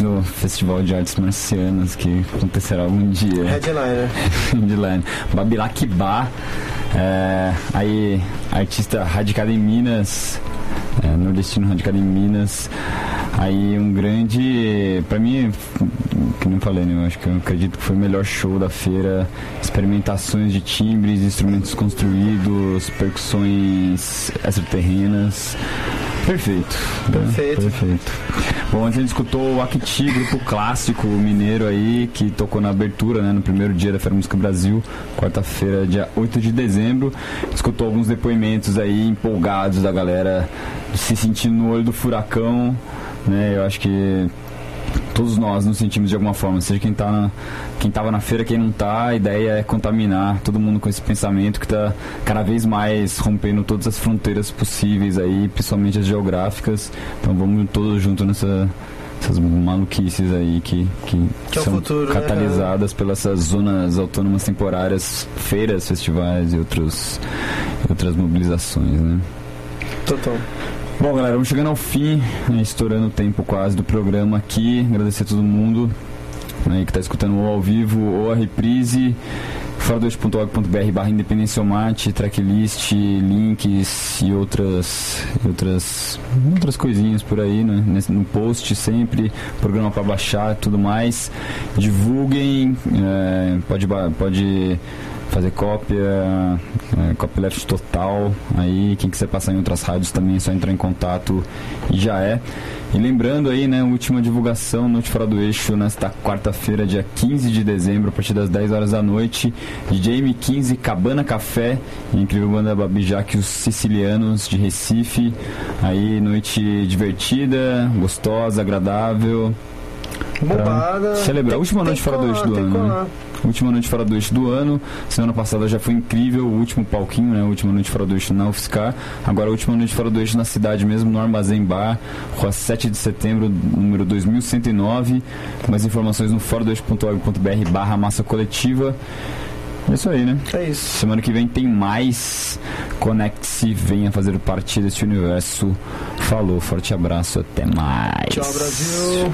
no Festival de Artes Marcianas que acontecerá algum dia. Headliner. Headliner. Babilac Bar, é, aí artista radicado em Minas, é, nordestino radicado em Minas. Aí um grande, pra mim, que não falei, né? Eu acho que eu acredito que foi o melhor show da feira. Experimentações de timbres, instrumentos construídos, percussões extraterrenas. Perfeito. né? Perfeito. Perfeito. Bom, a gente escutou o Akiti, grupo clássico mineiro aí, que tocou na abertura, né, no primeiro dia da Feira Música Brasil, quarta-feira, dia 8 de dezembro. Escutou alguns depoimentos aí empolgados da galera se sentindo no olho do furacão, né? Eu acho que todos nós nos sentimos de alguma forma, seja quem tá na, quem tava na feira, quem não tá, a ideia é contaminar todo mundo com esse pensamento que tá cada vez mais rompendo todas as fronteiras possíveis aí, principalmente as geográficas. Então vamos todos juntos nessa essas maluquices aí que, que, Que é são futuro, né, catalisadas pelas essas zonas autônomas temporárias, feiras, festivais e outros, outras mobilizações, né? Total. Bom, galera, vamos chegando ao fim, né, estourando o tempo quase do programa aqui. Agradecer a todo mundo né, que está escutando ou ao vivo ou a reprise. fora2.org.br barra Independência Mate, tracklist, links e outras, outras, outras coisinhas por aí, né? No post sempre, programa para baixar tudo mais. Divulguem, é, pode, pode fazer cópia, é, copyleft total. Aí, quem quiser passar em outras rádios também é só entrar em contato e já é. E lembrando aí, né, última divulgação Noite Fora do Eixo nesta quarta-feira, dia 15 de dezembro, a partir das 10 horas da noite. DJ M15 Cabana Café, incrível banda Babijac, os sicilianos de Recife. Aí, noite divertida, gostosa, agradável. Bombada. Celebrar a última noite fora do eixo do ano. né? Última noite fora do eixo do ano. Semana passada já foi incrível, o último palquinho, né? Última noite fora do eixo na UFSCar. Agora a última noite fora do eixo na cidade mesmo, no Armazém Bar, rua 7 de setembro, número 2109. Mais informações no fora do eixo.org.br barra massa coletiva. É isso aí, né? É isso. Semana que vem tem mais. Conecte-se, venha fazer parte deste universo. Falou, forte abraço, até mais. Tchau, Brasil.